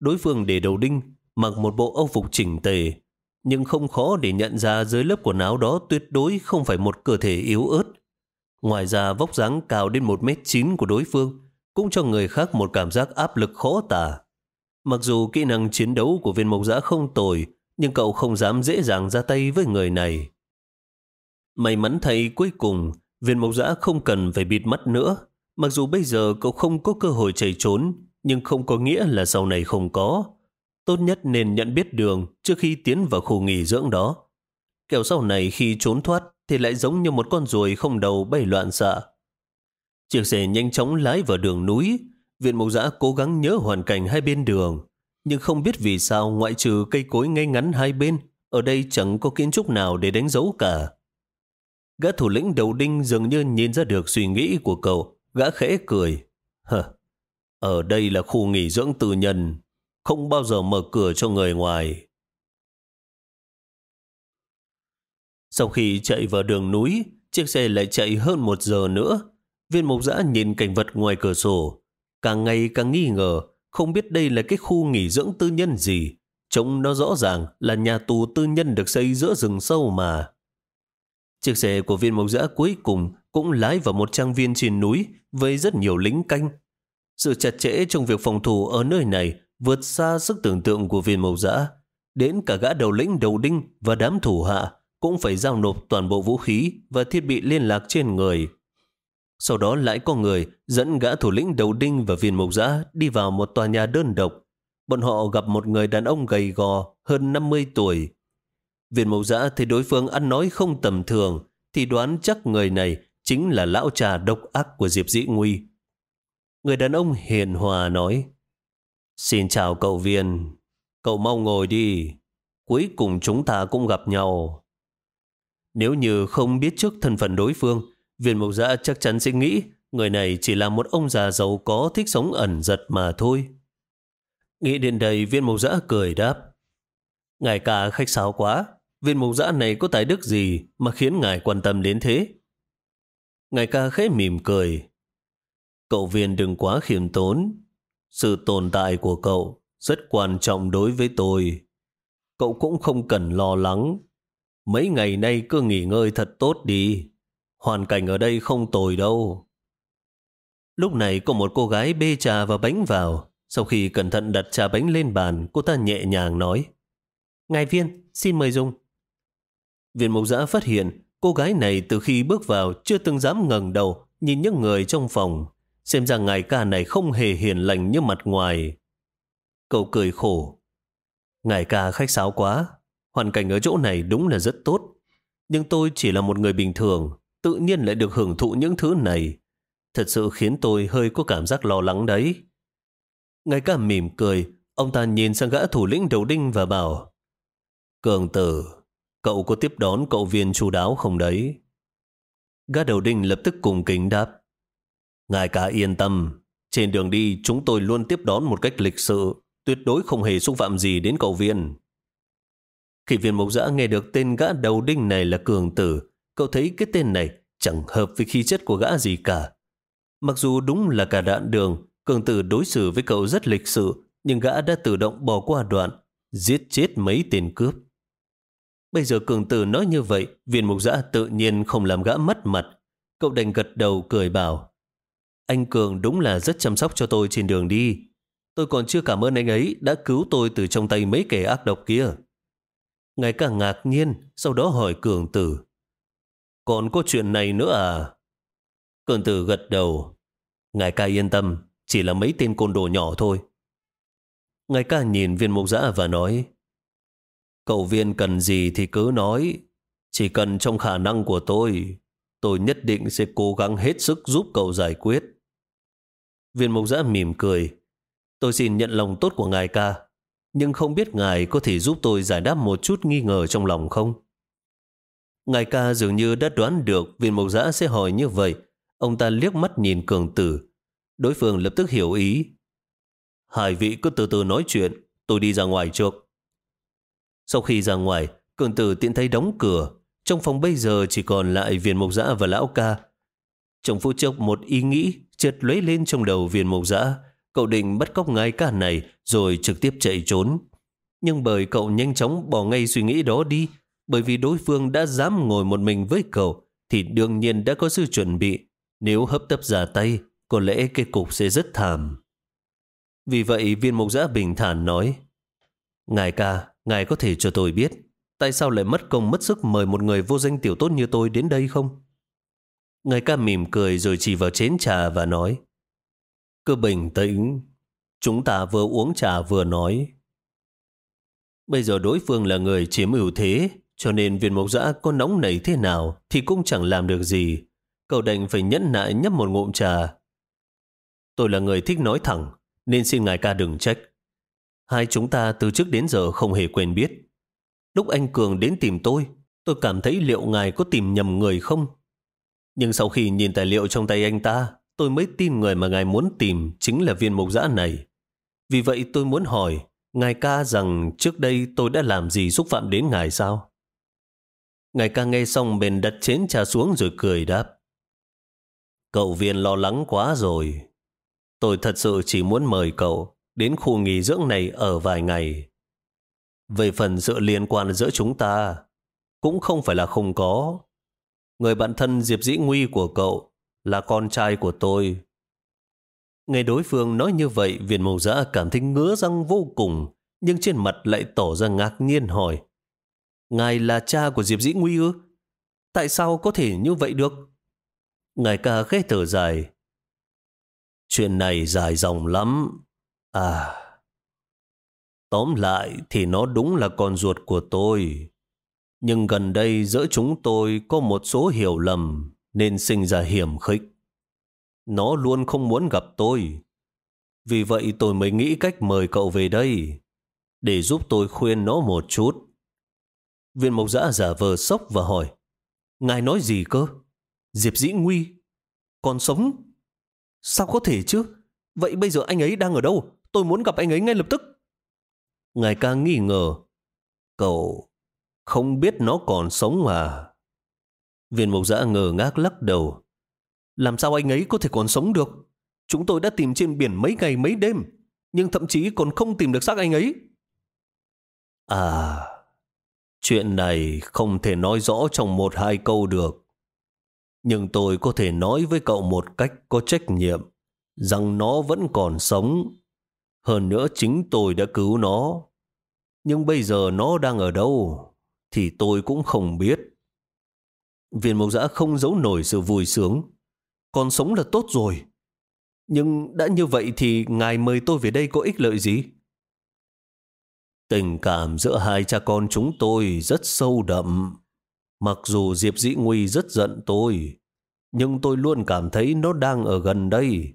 Đối phương để đầu đinh, mặc một bộ âu phục chỉnh tề, nhưng không khó để nhận ra dưới lớp quần áo đó tuyệt đối không phải một cơ thể yếu ớt. Ngoài ra vóc dáng cao đến 1m9 của đối phương cũng cho người khác một cảm giác áp lực khó tả. Mặc dù kỹ năng chiến đấu của viên mộc giã không tồi, nhưng cậu không dám dễ dàng ra tay với người này. May mắn thay cuối cùng, viên mộc giã không cần phải bịt mắt nữa. Mặc dù bây giờ cậu không có cơ hội chạy trốn, nhưng không có nghĩa là sau này không có. Tốt nhất nên nhận biết đường trước khi tiến vào khu nghỉ dưỡng đó. Kẻo sau này khi trốn thoát thì lại giống như một con ruồi không đầu bay loạn xạ. Chiếc xe nhanh chóng lái vào đường núi. Viện mộc giã cố gắng nhớ hoàn cảnh hai bên đường. Nhưng không biết vì sao ngoại trừ cây cối ngay ngắn hai bên, ở đây chẳng có kiến trúc nào để đánh dấu cả. Gã thủ lĩnh đầu đinh dường như nhìn ra được suy nghĩ của cậu, gã khẽ cười. Hờ, ở đây là khu nghỉ dưỡng tư nhân, không bao giờ mở cửa cho người ngoài. Sau khi chạy vào đường núi, chiếc xe lại chạy hơn một giờ nữa. Viên mục giã nhìn cảnh vật ngoài cửa sổ. Càng ngày càng nghi ngờ, không biết đây là cái khu nghỉ dưỡng tư nhân gì. Trông nó rõ ràng là nhà tù tư nhân được xây giữa rừng sâu mà. Chiếc xe của viên mộc giã cuối cùng cũng lái vào một trang viên trên núi với rất nhiều lính canh. Sự chặt chẽ trong việc phòng thủ ở nơi này vượt xa sức tưởng tượng của viên mộc giã. Đến cả gã đầu lĩnh, đầu đinh và đám thủ hạ cũng phải giao nộp toàn bộ vũ khí và thiết bị liên lạc trên người. Sau đó lại có người dẫn gã thủ lĩnh, đầu đinh và viên mộc giã đi vào một tòa nhà đơn độc. Bọn họ gặp một người đàn ông gầy gò hơn 50 tuổi. Viên mộc giã thấy đối phương ăn nói không tầm thường thì đoán chắc người này chính là lão trà độc ác của Diệp Dĩ Nguy. Người đàn ông hiền hòa nói Xin chào cậu viên, cậu mau ngồi đi, cuối cùng chúng ta cũng gặp nhau. Nếu như không biết trước thân phận đối phương, viên mục giã chắc chắn sẽ nghĩ người này chỉ là một ông già giàu có thích sống ẩn giật mà thôi. Nghĩ đến đây viên mục giã cười đáp. Ngài cả khách sáo quá, viên mục giã này có tài đức gì mà khiến ngài quan tâm đến thế? Ngài ca khẽ mỉm cười. Cậu viên đừng quá khiêm tốn. Sự tồn tại của cậu rất quan trọng đối với tôi. Cậu cũng không cần lo lắng Mấy ngày nay cứ nghỉ ngơi thật tốt đi. Hoàn cảnh ở đây không tồi đâu. Lúc này có một cô gái bê trà và bánh vào. Sau khi cẩn thận đặt trà bánh lên bàn, cô ta nhẹ nhàng nói. Ngài viên, xin mời dùng. Viên mộc giã phát hiện cô gái này từ khi bước vào chưa từng dám ngẩng đầu nhìn những người trong phòng. Xem ra ngài ca này không hề hiền lành như mặt ngoài. Cậu cười khổ. Ngài ca khách sáo quá, Hoàn cảnh ở chỗ này đúng là rất tốt. Nhưng tôi chỉ là một người bình thường, tự nhiên lại được hưởng thụ những thứ này. Thật sự khiến tôi hơi có cảm giác lo lắng đấy. ngài ca mỉm cười, ông ta nhìn sang gã thủ lĩnh đầu đinh và bảo Cường tử, cậu có tiếp đón cậu viên chú đáo không đấy? Gã đầu đinh lập tức cùng kính đáp Ngài cả yên tâm, trên đường đi chúng tôi luôn tiếp đón một cách lịch sự, tuyệt đối không hề xúc phạm gì đến cậu viên. Khi viên mộc giã nghe được tên gã đầu đinh này là cường tử, cậu thấy cái tên này chẳng hợp với khí chất của gã gì cả. Mặc dù đúng là cả đoạn đường, cường tử đối xử với cậu rất lịch sự, nhưng gã đã tự động bỏ qua đoạn, giết chết mấy tên cướp. Bây giờ cường tử nói như vậy, viên mục giã tự nhiên không làm gã mất mặt. Cậu đành gật đầu cười bảo, anh Cường đúng là rất chăm sóc cho tôi trên đường đi. Tôi còn chưa cảm ơn anh ấy đã cứu tôi từ trong tay mấy kẻ ác độc kia. Ngài càng ngạc nhiên, sau đó hỏi cường tử. Còn có chuyện này nữa à? Cường tử gật đầu. Ngài ca yên tâm, chỉ là mấy tên côn đồ nhỏ thôi. Ngài ca nhìn viên mục giã và nói Cậu viên cần gì thì cứ nói. Chỉ cần trong khả năng của tôi, tôi nhất định sẽ cố gắng hết sức giúp cậu giải quyết. Viên mục giã mỉm cười. Tôi xin nhận lòng tốt của ngài ca nhưng không biết ngài có thể giúp tôi giải đáp một chút nghi ngờ trong lòng không? Ngài ca dường như đã đoán được viên mộc giã sẽ hỏi như vậy. Ông ta liếc mắt nhìn cường tử. Đối phương lập tức hiểu ý. Hai vị cứ từ từ nói chuyện, tôi đi ra ngoài trước. Sau khi ra ngoài, cường tử tiện thấy đóng cửa. Trong phòng bây giờ chỉ còn lại viên mộc Giã và lão ca. Trong phút chốc một ý nghĩ trượt lấy lên trong đầu viên mộc dã. Cậu định bắt cóc ngài ca này rồi trực tiếp chạy trốn. Nhưng bởi cậu nhanh chóng bỏ ngay suy nghĩ đó đi, bởi vì đối phương đã dám ngồi một mình với cậu, thì đương nhiên đã có sự chuẩn bị. Nếu hấp tấp ra tay, có lẽ kết cục sẽ rất thảm. Vì vậy viên mộc giã bình thản nói, Ngài ca, ngài có thể cho tôi biết, tại sao lại mất công mất sức mời một người vô danh tiểu tốt như tôi đến đây không? Ngài ca mỉm cười rồi chỉ vào chén trà và nói, Cứ bình tĩnh, chúng ta vừa uống trà vừa nói. Bây giờ đối phương là người chiếm ưu thế, cho nên viên mộc dã có nóng nảy thế nào thì cũng chẳng làm được gì. Cậu đành phải nhẫn nại nhấp một ngụm trà. Tôi là người thích nói thẳng, nên xin ngài ca đừng trách. Hai chúng ta từ trước đến giờ không hề quen biết. Lúc anh Cường đến tìm tôi, tôi cảm thấy liệu ngài có tìm nhầm người không? Nhưng sau khi nhìn tài liệu trong tay anh ta, tôi mới tin người mà ngài muốn tìm chính là viên mục giã này. Vì vậy tôi muốn hỏi, ngài ca rằng trước đây tôi đã làm gì xúc phạm đến ngài sao? Ngài ca nghe xong bèn đặt chén trà xuống rồi cười đáp. Cậu viên lo lắng quá rồi. Tôi thật sự chỉ muốn mời cậu đến khu nghỉ dưỡng này ở vài ngày. Về phần sự liên quan giữa chúng ta, cũng không phải là không có. Người bạn thân Diệp Dĩ Nguy của cậu là con trai của tôi. Nghe đối phương nói như vậy, viên mộc giã cảm thấy ngứa răng vô cùng, nhưng trên mặt lại tỏ ra ngạc nhiên hỏi. Ngài là cha của Diệp Dĩ Nguy ư? Tại sao có thể như vậy được? Ngài ca khẽ thở dài. Chuyện này dài dòng lắm. À... Tóm lại thì nó đúng là con ruột của tôi. Nhưng gần đây giữa chúng tôi có một số hiểu lầm nên sinh ra hiểm khích. Nó luôn không muốn gặp tôi. Vì vậy tôi mới nghĩ cách mời cậu về đây, để giúp tôi khuyên nó một chút. Viên mộc giã giả vờ sốc và hỏi, Ngài nói gì cơ? Diệp dĩ nguy, Còn sống? Sao có thể chứ? Vậy bây giờ anh ấy đang ở đâu? Tôi muốn gặp anh ấy ngay lập tức. Ngài ca nghi ngờ. Cậu không biết nó còn sống mà. Viên mộc giã ngờ ngác lắc đầu. Làm sao anh ấy có thể còn sống được? Chúng tôi đã tìm trên biển mấy ngày mấy đêm, nhưng thậm chí còn không tìm được xác anh ấy. À... Chuyện này không thể nói rõ trong một hai câu được. Nhưng tôi có thể nói với cậu một cách có trách nhiệm rằng nó vẫn còn sống. Hơn nữa chính tôi đã cứu nó. Nhưng bây giờ nó đang ở đâu thì tôi cũng không biết. Viên mộc giã không giấu nổi sự vui sướng. Còn sống là tốt rồi. Nhưng đã như vậy thì ngài mời tôi về đây có ích lợi gì? Tình cảm giữa hai cha con chúng tôi rất sâu đậm. Mặc dù Diệp Dĩ Nguy rất giận tôi, nhưng tôi luôn cảm thấy nó đang ở gần đây.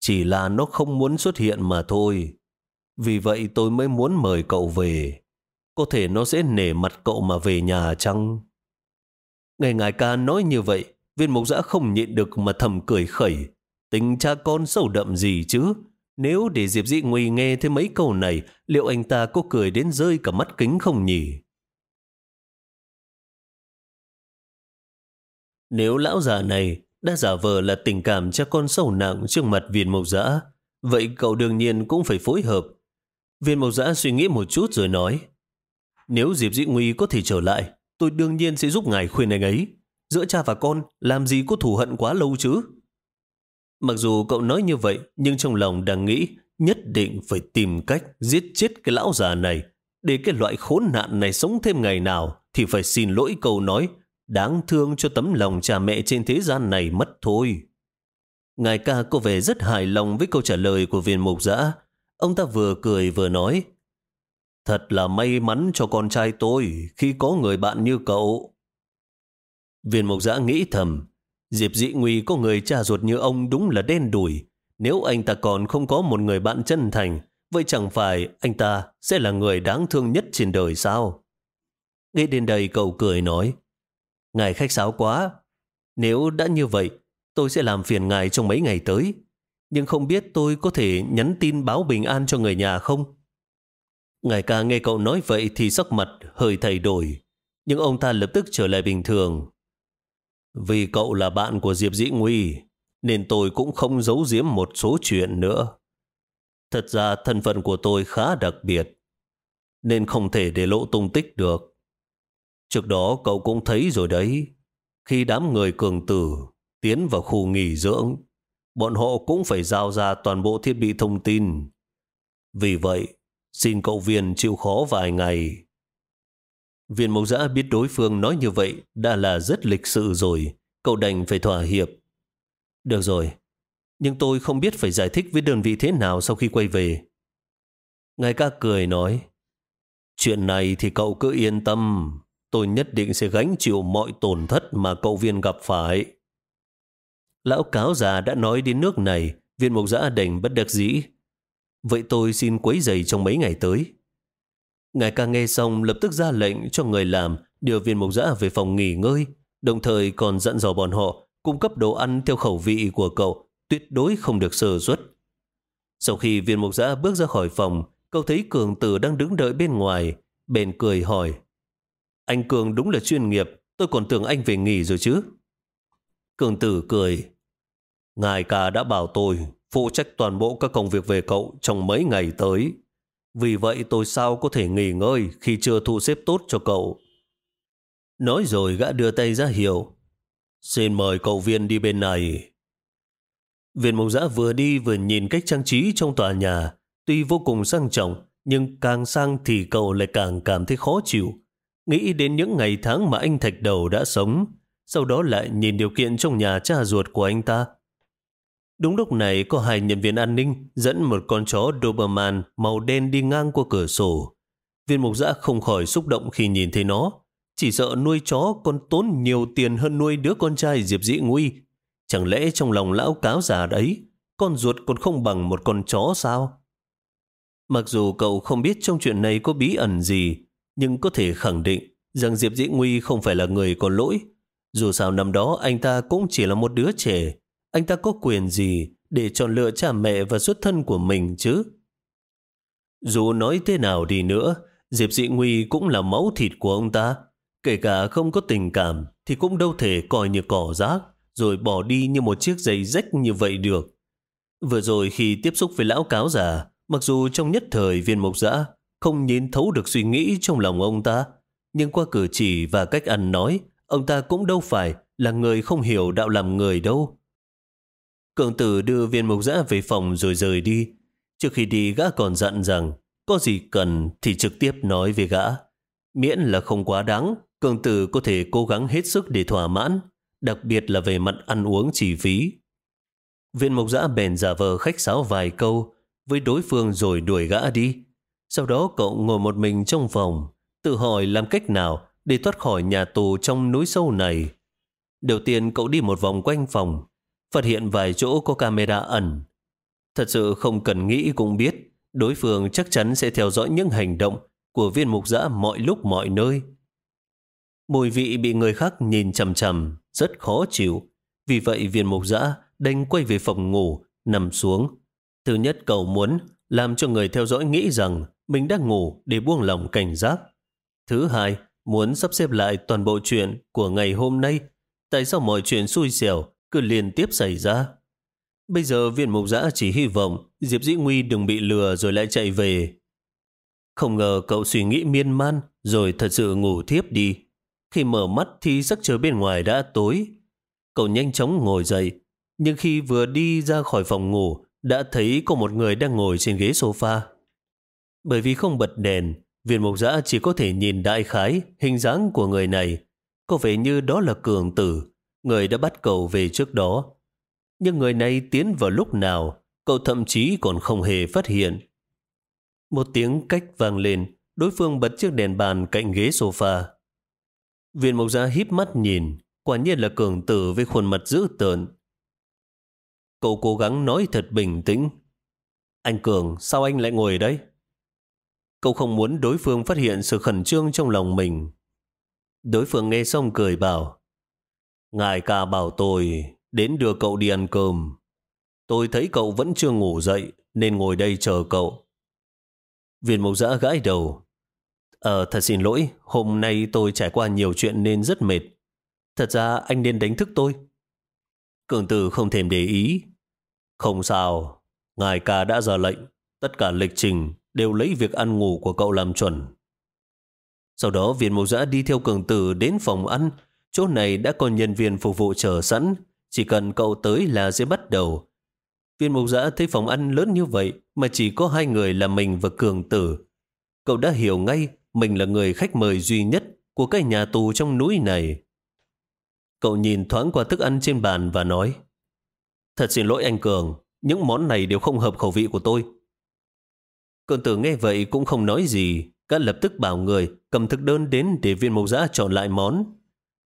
Chỉ là nó không muốn xuất hiện mà thôi. Vì vậy tôi mới muốn mời cậu về. Có thể nó sẽ nể mặt cậu mà về nhà chăng? Ngày ngài ca nói như vậy, viên mục giã không nhịn được mà thầm cười khẩy. Tình cha con sâu đậm gì chứ? Nếu để Diệp Dị Nguy nghe thêm mấy câu này, liệu anh ta có cười đến rơi cả mắt kính không nhỉ? Nếu lão già này đã giả vờ là tình cảm cha con sâu nặng trước mặt viên mộc giã, vậy cậu đương nhiên cũng phải phối hợp. Viên mộc giã suy nghĩ một chút rồi nói, nếu Diệp Dĩ Nguy có thể trở lại, tôi đương nhiên sẽ giúp ngài khuyên anh ấy. Giữa cha và con, làm gì có thù hận quá lâu chứ? Mặc dù cậu nói như vậy, nhưng trong lòng đang nghĩ nhất định phải tìm cách giết chết cái lão già này. Để cái loại khốn nạn này sống thêm ngày nào thì phải xin lỗi câu nói đáng thương cho tấm lòng cha mẹ trên thế gian này mất thôi. Ngài ca có vẻ rất hài lòng với câu trả lời của viên mục giã. Ông ta vừa cười vừa nói Thật là may mắn cho con trai tôi khi có người bạn như cậu. Viên mục giã nghĩ thầm Diệp dị nguy có người cha ruột như ông đúng là đen đủi. Nếu anh ta còn không có một người bạn chân thành, vậy chẳng phải anh ta sẽ là người đáng thương nhất trên đời sao? Nghe đến đây cậu cười nói, Ngài khách sáo quá. Nếu đã như vậy, tôi sẽ làm phiền ngài trong mấy ngày tới. Nhưng không biết tôi có thể nhắn tin báo bình an cho người nhà không? Ngài ca nghe cậu nói vậy thì sắc mặt hơi thay đổi. Nhưng ông ta lập tức trở lại bình thường. Vì cậu là bạn của Diệp Dĩ Nguy, nên tôi cũng không giấu giếm một số chuyện nữa. Thật ra thân phận của tôi khá đặc biệt, nên không thể để lộ tung tích được. Trước đó cậu cũng thấy rồi đấy, khi đám người cường tử tiến vào khu nghỉ dưỡng, bọn họ cũng phải giao ra toàn bộ thiết bị thông tin. Vì vậy, xin cậu viên chịu khó vài ngày. Viên mộc giã biết đối phương nói như vậy đã là rất lịch sự rồi, cậu đành phải thỏa hiệp. Được rồi, nhưng tôi không biết phải giải thích với đơn vị thế nào sau khi quay về. Ngài ca cười nói, chuyện này thì cậu cứ yên tâm, tôi nhất định sẽ gánh chịu mọi tổn thất mà cậu viên gặp phải. Lão cáo già đã nói đến nước này, viên mục giã đành bất đắc dĩ. Vậy tôi xin quấy giày trong mấy ngày tới. Ngài ca nghe xong lập tức ra lệnh cho người làm đưa viên mục giã về phòng nghỉ ngơi, đồng thời còn dặn dò bọn họ cung cấp đồ ăn theo khẩu vị của cậu, tuyệt đối không được sơ suất. Sau khi viên mục giã bước ra khỏi phòng, cậu thấy Cường Tử đang đứng đợi bên ngoài, bèn cười hỏi. Anh Cường đúng là chuyên nghiệp, tôi còn tưởng anh về nghỉ rồi chứ. Cường Tử cười. Ngài ca đã bảo tôi phụ trách toàn bộ các công việc về cậu trong mấy ngày tới. Vì vậy tôi sao có thể nghỉ ngơi khi chưa thu xếp tốt cho cậu. Nói rồi gã đưa tay ra hiệu. Xin mời cậu viên đi bên này. Viên mộc giã vừa đi vừa nhìn cách trang trí trong tòa nhà. Tuy vô cùng sang trọng, nhưng càng sang thì cậu lại càng cảm thấy khó chịu. Nghĩ đến những ngày tháng mà anh Thạch Đầu đã sống, sau đó lại nhìn điều kiện trong nhà cha ruột của anh ta. Đúng lúc này có hai nhân viên an ninh dẫn một con chó Doberman màu đen đi ngang qua cửa sổ. Viên mục giã không khỏi xúc động khi nhìn thấy nó. Chỉ sợ nuôi chó còn tốn nhiều tiền hơn nuôi đứa con trai Diệp Dĩ Nguy. Chẳng lẽ trong lòng lão cáo già đấy, con ruột còn không bằng một con chó sao? Mặc dù cậu không biết trong chuyện này có bí ẩn gì, nhưng có thể khẳng định rằng Diệp Dĩ Nguy không phải là người có lỗi. Dù sao năm đó anh ta cũng chỉ là một đứa trẻ, anh ta có quyền gì để chọn lựa cha mẹ và xuất thân của mình chứ? Dù nói thế nào đi nữa, Diệp Dị Nguy cũng là máu thịt của ông ta. Kể cả không có tình cảm thì cũng đâu thể coi như cỏ rác rồi bỏ đi như một chiếc giày rách như vậy được. Vừa rồi khi tiếp xúc với lão cáo già, mặc dù trong nhất thời viên mộc dã không nhìn thấu được suy nghĩ trong lòng ông ta, nhưng qua cử chỉ và cách ăn nói, ông ta cũng đâu phải là người không hiểu đạo làm người đâu. Cường tử đưa viên mục giã về phòng rồi rời đi. Trước khi đi gã còn dặn rằng có gì cần thì trực tiếp nói với gã. Miễn là không quá đáng, cường tử có thể cố gắng hết sức để thỏa mãn, đặc biệt là về mặt ăn uống chi phí. Viên mục giã bèn giả vờ khách sáo vài câu với đối phương rồi đuổi gã đi. Sau đó cậu ngồi một mình trong phòng, tự hỏi làm cách nào để thoát khỏi nhà tù trong núi sâu này. Đầu tiên cậu đi một vòng quanh phòng, phát hiện vài chỗ có camera ẩn. Thật sự không cần nghĩ cũng biết, đối phương chắc chắn sẽ theo dõi những hành động của viên mục giã mọi lúc mọi nơi. Mùi vị bị người khác nhìn chầm chầm, rất khó chịu. Vì vậy viên mục giã đành quay về phòng ngủ, nằm xuống. Thứ nhất cầu muốn làm cho người theo dõi nghĩ rằng mình đang ngủ để buông lòng cảnh giác. Thứ hai, muốn sắp xếp lại toàn bộ chuyện của ngày hôm nay. Tại sao mọi chuyện xui xẻo cứ liên tiếp xảy ra. Bây giờ viên mục giã chỉ hy vọng Diệp Dĩ Nguy đừng bị lừa rồi lại chạy về. Không ngờ cậu suy nghĩ miên man rồi thật sự ngủ thiếp đi. Khi mở mắt thì sắc trời bên ngoài đã tối. Cậu nhanh chóng ngồi dậy, nhưng khi vừa đi ra khỏi phòng ngủ đã thấy có một người đang ngồi trên ghế sofa. Bởi vì không bật đèn, viên mục giã chỉ có thể nhìn đại khái hình dáng của người này. Có vẻ như đó là cường tử, người đã bắt cậu về trước đó. Nhưng người này tiến vào lúc nào, cậu thậm chí còn không hề phát hiện. Một tiếng cách vang lên, đối phương bật chiếc đèn bàn cạnh ghế sofa. Viên mộc gia híp mắt nhìn, quả nhiên là cường tử với khuôn mặt dữ tợn. Cậu cố gắng nói thật bình tĩnh. Anh Cường, sao anh lại ngồi đấy? Cậu không muốn đối phương phát hiện sự khẩn trương trong lòng mình. Đối phương nghe xong cười bảo, Ngài ca bảo tôi đến đưa cậu đi ăn cơm. Tôi thấy cậu vẫn chưa ngủ dậy, nên ngồi đây chờ cậu. Viên mộc giã gãi đầu. Ờ, thật xin lỗi, hôm nay tôi trải qua nhiều chuyện nên rất mệt. Thật ra anh nên đánh thức tôi. Cường tử không thèm để ý. Không sao, ngài ca đã ra lệnh. Tất cả lịch trình đều lấy việc ăn ngủ của cậu làm chuẩn. Sau đó viên mộc giã đi theo cường tử đến phòng ăn. Chỗ này đã có nhân viên phục vụ chờ sẵn. Chỉ cần cậu tới là sẽ bắt đầu. Viên mục giã thấy phòng ăn lớn như vậy mà chỉ có hai người là mình và cường tử. Cậu đã hiểu ngay mình là người khách mời duy nhất của cái nhà tù trong núi này. Cậu nhìn thoáng qua thức ăn trên bàn và nói Thật xin lỗi anh Cường, những món này đều không hợp khẩu vị của tôi. Cường tử nghe vậy cũng không nói gì, cả lập tức bảo người cầm thực đơn đến để viên mộc giã chọn lại món.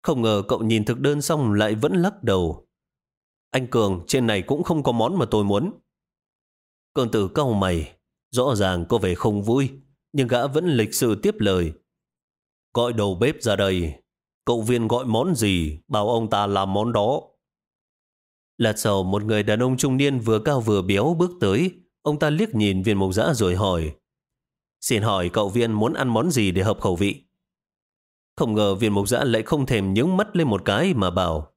Không ngờ cậu nhìn thực đơn xong lại vẫn lắc đầu. Anh Cường, trên này cũng không có món mà tôi muốn. Cường tử cau mày, rõ ràng có vẻ không vui, nhưng gã vẫn lịch sự tiếp lời. Gọi đầu bếp ra đây, cậu viên gọi món gì, bảo ông ta làm món đó. Lạt sau một người đàn ông trung niên vừa cao vừa béo bước tới, ông ta liếc nhìn viên mộc giã rồi hỏi. Xin hỏi cậu viên muốn ăn món gì để hợp khẩu vị? Không ngờ viên Mục giã lại không thèm nhướng mắt lên một cái mà bảo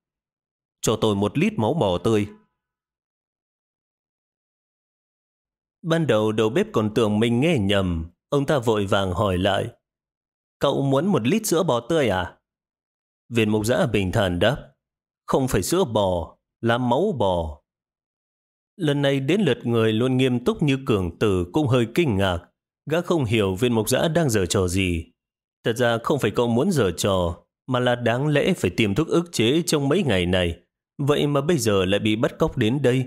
cho tôi một lít máu bò tươi. Ban đầu đầu bếp còn tưởng mình nghe nhầm, ông ta vội vàng hỏi lại. Cậu muốn một lít sữa bò tươi à? Viên mục giã bình thản đáp. Không phải sữa bò, là máu bò. Lần này đến lượt người luôn nghiêm túc như cường tử cũng hơi kinh ngạc. Gã không hiểu viên mục giã đang giở trò gì. Thật ra không phải cậu muốn giở trò, mà là đáng lẽ phải tìm thuốc ức chế trong mấy ngày này. Vậy mà bây giờ lại bị bắt cóc đến đây.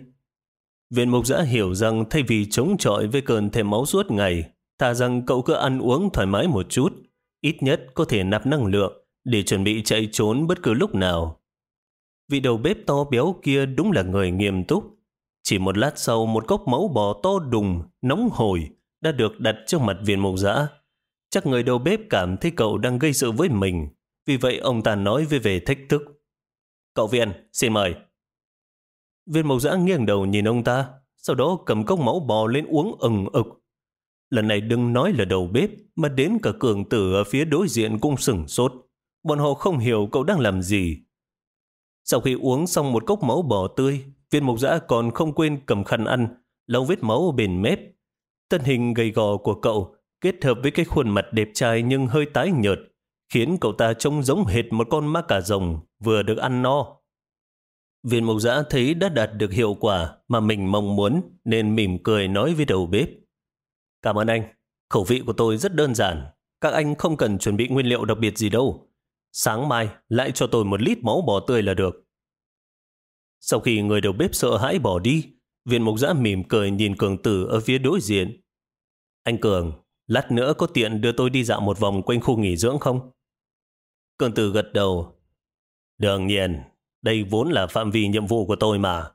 viện mục giã hiểu rằng thay vì chống chọi với cơn thèm máu suốt ngày, thà rằng cậu cứ ăn uống thoải mái một chút, ít nhất có thể nạp năng lượng để chuẩn bị chạy trốn bất cứ lúc nào. Vị đầu bếp to béo kia đúng là người nghiêm túc. Chỉ một lát sau một cốc máu bò to đùng, nóng hổi đã được đặt trước mặt viện mục giã. Chắc người đầu bếp cảm thấy cậu đang gây sự với mình, vì vậy ông ta nói với về thách thức. Cậu viên, xin mời. Viên mộc giã nghiêng đầu nhìn ông ta, sau đó cầm cốc máu bò lên uống ừng ực. Lần này đừng nói là đầu bếp, mà đến cả cường tử ở phía đối diện cũng sừng sốt. Bọn họ không hiểu cậu đang làm gì. Sau khi uống xong một cốc máu bò tươi, viên mộc giã còn không quên cầm khăn ăn, lau vết máu bên mép. Thân hình gầy gò của cậu kết hợp với cái khuôn mặt đẹp trai nhưng hơi tái nhợt, khiến cậu ta trông giống hệt một con ma cà rồng vừa được ăn no. Viên mộc giã thấy đã đạt được hiệu quả mà mình mong muốn nên mỉm cười nói với đầu bếp. Cảm ơn anh, khẩu vị của tôi rất đơn giản. Các anh không cần chuẩn bị nguyên liệu đặc biệt gì đâu. Sáng mai lại cho tôi một lít máu bò tươi là được. Sau khi người đầu bếp sợ hãi bỏ đi, viên mộc giã mỉm cười nhìn cường tử ở phía đối diện. Anh Cường, lát nữa có tiện đưa tôi đi dạo một vòng quanh khu nghỉ dưỡng không? Cường tử gật đầu. Đương nhiên, đây vốn là phạm vi nhiệm vụ của tôi mà.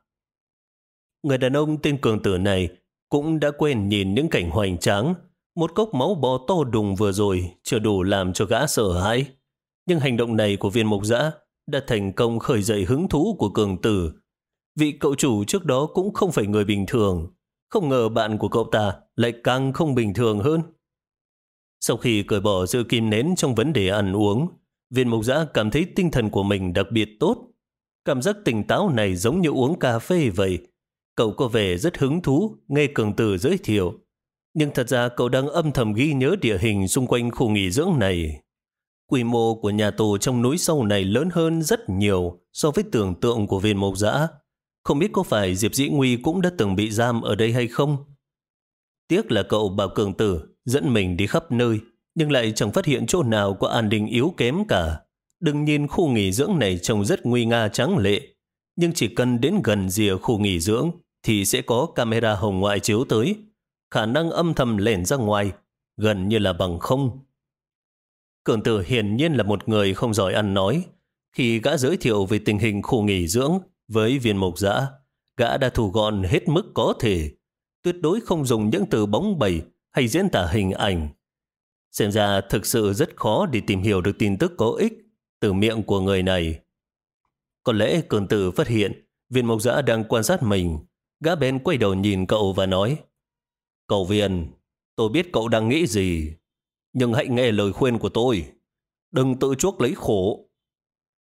Người đàn ông tên cường tử này cũng đã quên nhìn những cảnh hoành tráng. Một cốc máu bò to đùng vừa rồi chưa đủ làm cho gã sợ hãi. Nhưng hành động này của viên mục giã đã thành công khởi dậy hứng thú của cường tử. Vị cậu chủ trước đó cũng không phải người bình thường. Không ngờ bạn của cậu ta lại càng không bình thường hơn. Sau khi cởi bỏ sự kim nến trong vấn đề ăn uống, viên mục giã cảm thấy tinh thần của mình đặc biệt tốt. Cảm giác tỉnh táo này giống như uống cà phê vậy. Cậu có vẻ rất hứng thú nghe cường tử giới thiệu. Nhưng thật ra cậu đang âm thầm ghi nhớ địa hình xung quanh khu nghỉ dưỡng này. Quy mô của nhà tù trong núi sâu này lớn hơn rất nhiều so với tưởng tượng của viên mộc giã. Không biết có phải Diệp Dĩ Nguy cũng đã từng bị giam ở đây hay không? Tiếc là cậu bảo cường tử dẫn mình đi khắp nơi, nhưng lại chẳng phát hiện chỗ nào có an ninh yếu kém cả. Đừng nhìn khu nghỉ dưỡng này trông rất nguy nga trắng lệ, nhưng chỉ cần đến gần rìa khu nghỉ dưỡng thì sẽ có camera hồng ngoại chiếu tới. Khả năng âm thầm lẻn ra ngoài, gần như là bằng không. Cường tử hiển nhiên là một người không giỏi ăn nói. Khi gã giới thiệu về tình hình khu nghỉ dưỡng với viên mộc giã, gã đã thu gọn hết mức có thể. Tuyệt đối không dùng những từ bóng bẩy hay diễn tả hình ảnh. Xem ra thực sự rất khó để tìm hiểu được tin tức có ích từ miệng của người này. Có lẽ cường tử phát hiện viên mộc giã đang quan sát mình. Gã bên quay đầu nhìn cậu và nói Cậu viên, tôi biết cậu đang nghĩ gì, nhưng hãy nghe lời khuyên của tôi. Đừng tự chuốc lấy khổ.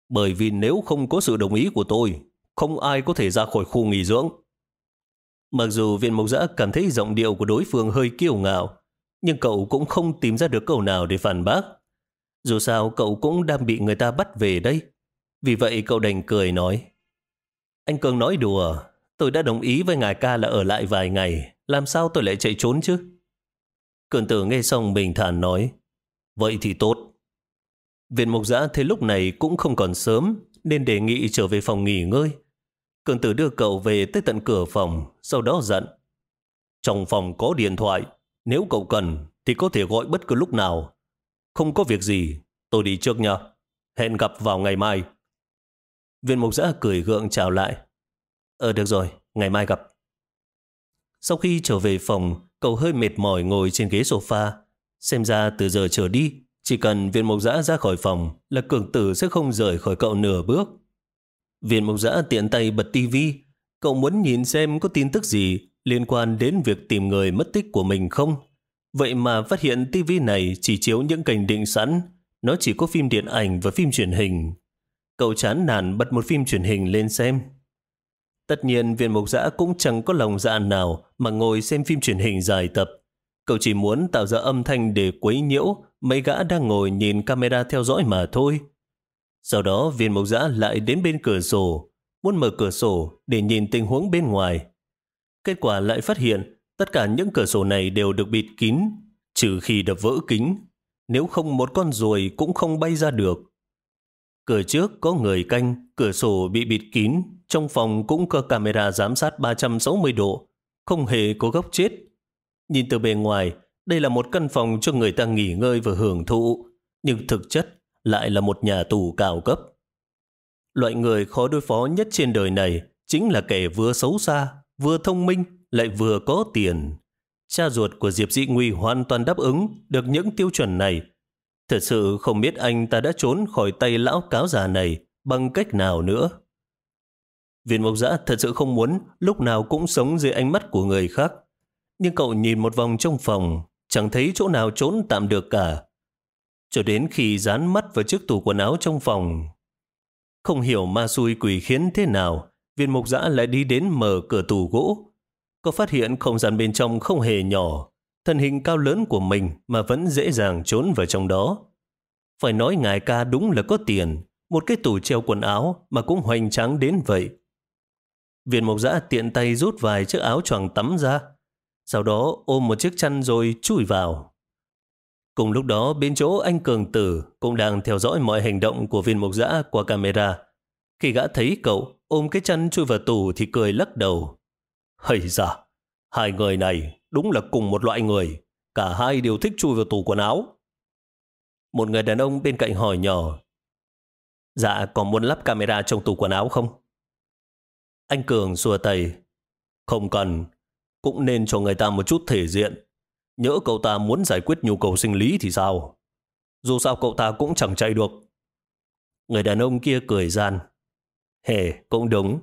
Bởi vì nếu không có sự đồng ý của tôi, không ai có thể ra khỏi khu nghỉ dưỡng. Mặc dù viên mộc giã cảm thấy giọng điệu của đối phương hơi kiêu ngạo, nhưng cậu cũng không tìm ra được câu nào để phản bác. Dù sao cậu cũng đang bị người ta bắt về đây. Vì vậy cậu đành cười nói. Anh Cường nói đùa, tôi đã đồng ý với ngài ca là ở lại vài ngày, làm sao tôi lại chạy trốn chứ? Cường tử nghe xong bình thản nói, vậy thì tốt. Viện mục giã thấy lúc này cũng không còn sớm, nên đề nghị trở về phòng nghỉ ngơi. Cường tử đưa cậu về tới tận cửa phòng, sau đó dặn. Trong phòng có điện thoại, nếu cậu cần thì có thể gọi bất cứ lúc nào. Không có việc gì, tôi đi trước nha. Hẹn gặp vào ngày mai. Viên mục giã cười gượng chào lại. Ờ được rồi, ngày mai gặp. Sau khi trở về phòng, cậu hơi mệt mỏi ngồi trên ghế sofa. Xem ra từ giờ trở đi, chỉ cần viên mục giã ra khỏi phòng là cường tử sẽ không rời khỏi cậu nửa bước. Viên mục giã tiện tay bật tivi. Cậu muốn nhìn xem có tin tức gì liên quan đến việc tìm người mất tích của mình không? Vậy mà phát hiện tivi này chỉ chiếu những kênh định sẵn. Nó chỉ có phim điện ảnh và phim truyền hình. Cậu chán nản bật một phim truyền hình lên xem. Tất nhiên viên mục giã cũng chẳng có lòng dạ nào mà ngồi xem phim truyền hình dài tập. Cậu chỉ muốn tạo ra âm thanh để quấy nhiễu mấy gã đang ngồi nhìn camera theo dõi mà thôi. Sau đó viên mộc giã lại đến bên cửa sổ, muốn mở cửa sổ để nhìn tình huống bên ngoài. Kết quả lại phát hiện tất cả những cửa sổ này đều được bịt kín, trừ khi đập vỡ kính. Nếu không một con ruồi cũng không bay ra được. Cửa trước có người canh, cửa sổ bị bịt kín, trong phòng cũng có camera giám sát 360 độ, không hề có góc chết. Nhìn từ bề ngoài, đây là một căn phòng cho người ta nghỉ ngơi và hưởng thụ, nhưng thực chất lại là một nhà tù cao cấp. Loại người khó đối phó nhất trên đời này chính là kẻ vừa xấu xa, vừa thông minh, lại vừa có tiền. Cha ruột của Diệp Dĩ Nguy hoàn toàn đáp ứng được những tiêu chuẩn này. Thật sự không biết anh ta đã trốn khỏi tay lão cáo già này bằng cách nào nữa. Viên mộc giã thật sự không muốn lúc nào cũng sống dưới ánh mắt của người khác. Nhưng cậu nhìn một vòng trong phòng, chẳng thấy chỗ nào trốn tạm được cả. Cho đến khi dán mắt vào chiếc tủ quần áo trong phòng. Không hiểu ma xui quỷ khiến thế nào, viên mục giã lại đi đến mở cửa tủ gỗ. Có phát hiện không gian bên trong không hề nhỏ, thân hình cao lớn của mình mà vẫn dễ dàng trốn vào trong đó. Phải nói ngài ca đúng là có tiền, một cái tủ treo quần áo mà cũng hoành tráng đến vậy. Viên mộc giã tiện tay rút vài chiếc áo choàng tắm ra, sau đó ôm một chiếc chăn rồi chui vào. Cùng lúc đó bên chỗ anh Cường Tử cũng đang theo dõi mọi hành động của viên mộc giã qua camera. Khi gã thấy cậu ôm cái chăn chui vào tủ thì cười lắc đầu. Hây da, hai người này đúng là cùng một loại người. Cả hai đều thích chui vào tủ quần áo. Một người đàn ông bên cạnh hỏi nhỏ. Dạ, còn muốn lắp camera trong tủ quần áo không? Anh Cường xua tay. Không cần, cũng nên cho người ta một chút thể diện. Nhỡ cậu ta muốn giải quyết nhu cầu sinh lý thì sao? Dù sao cậu ta cũng chẳng chạy được. Người đàn ông kia cười gian. Hề, cũng đúng.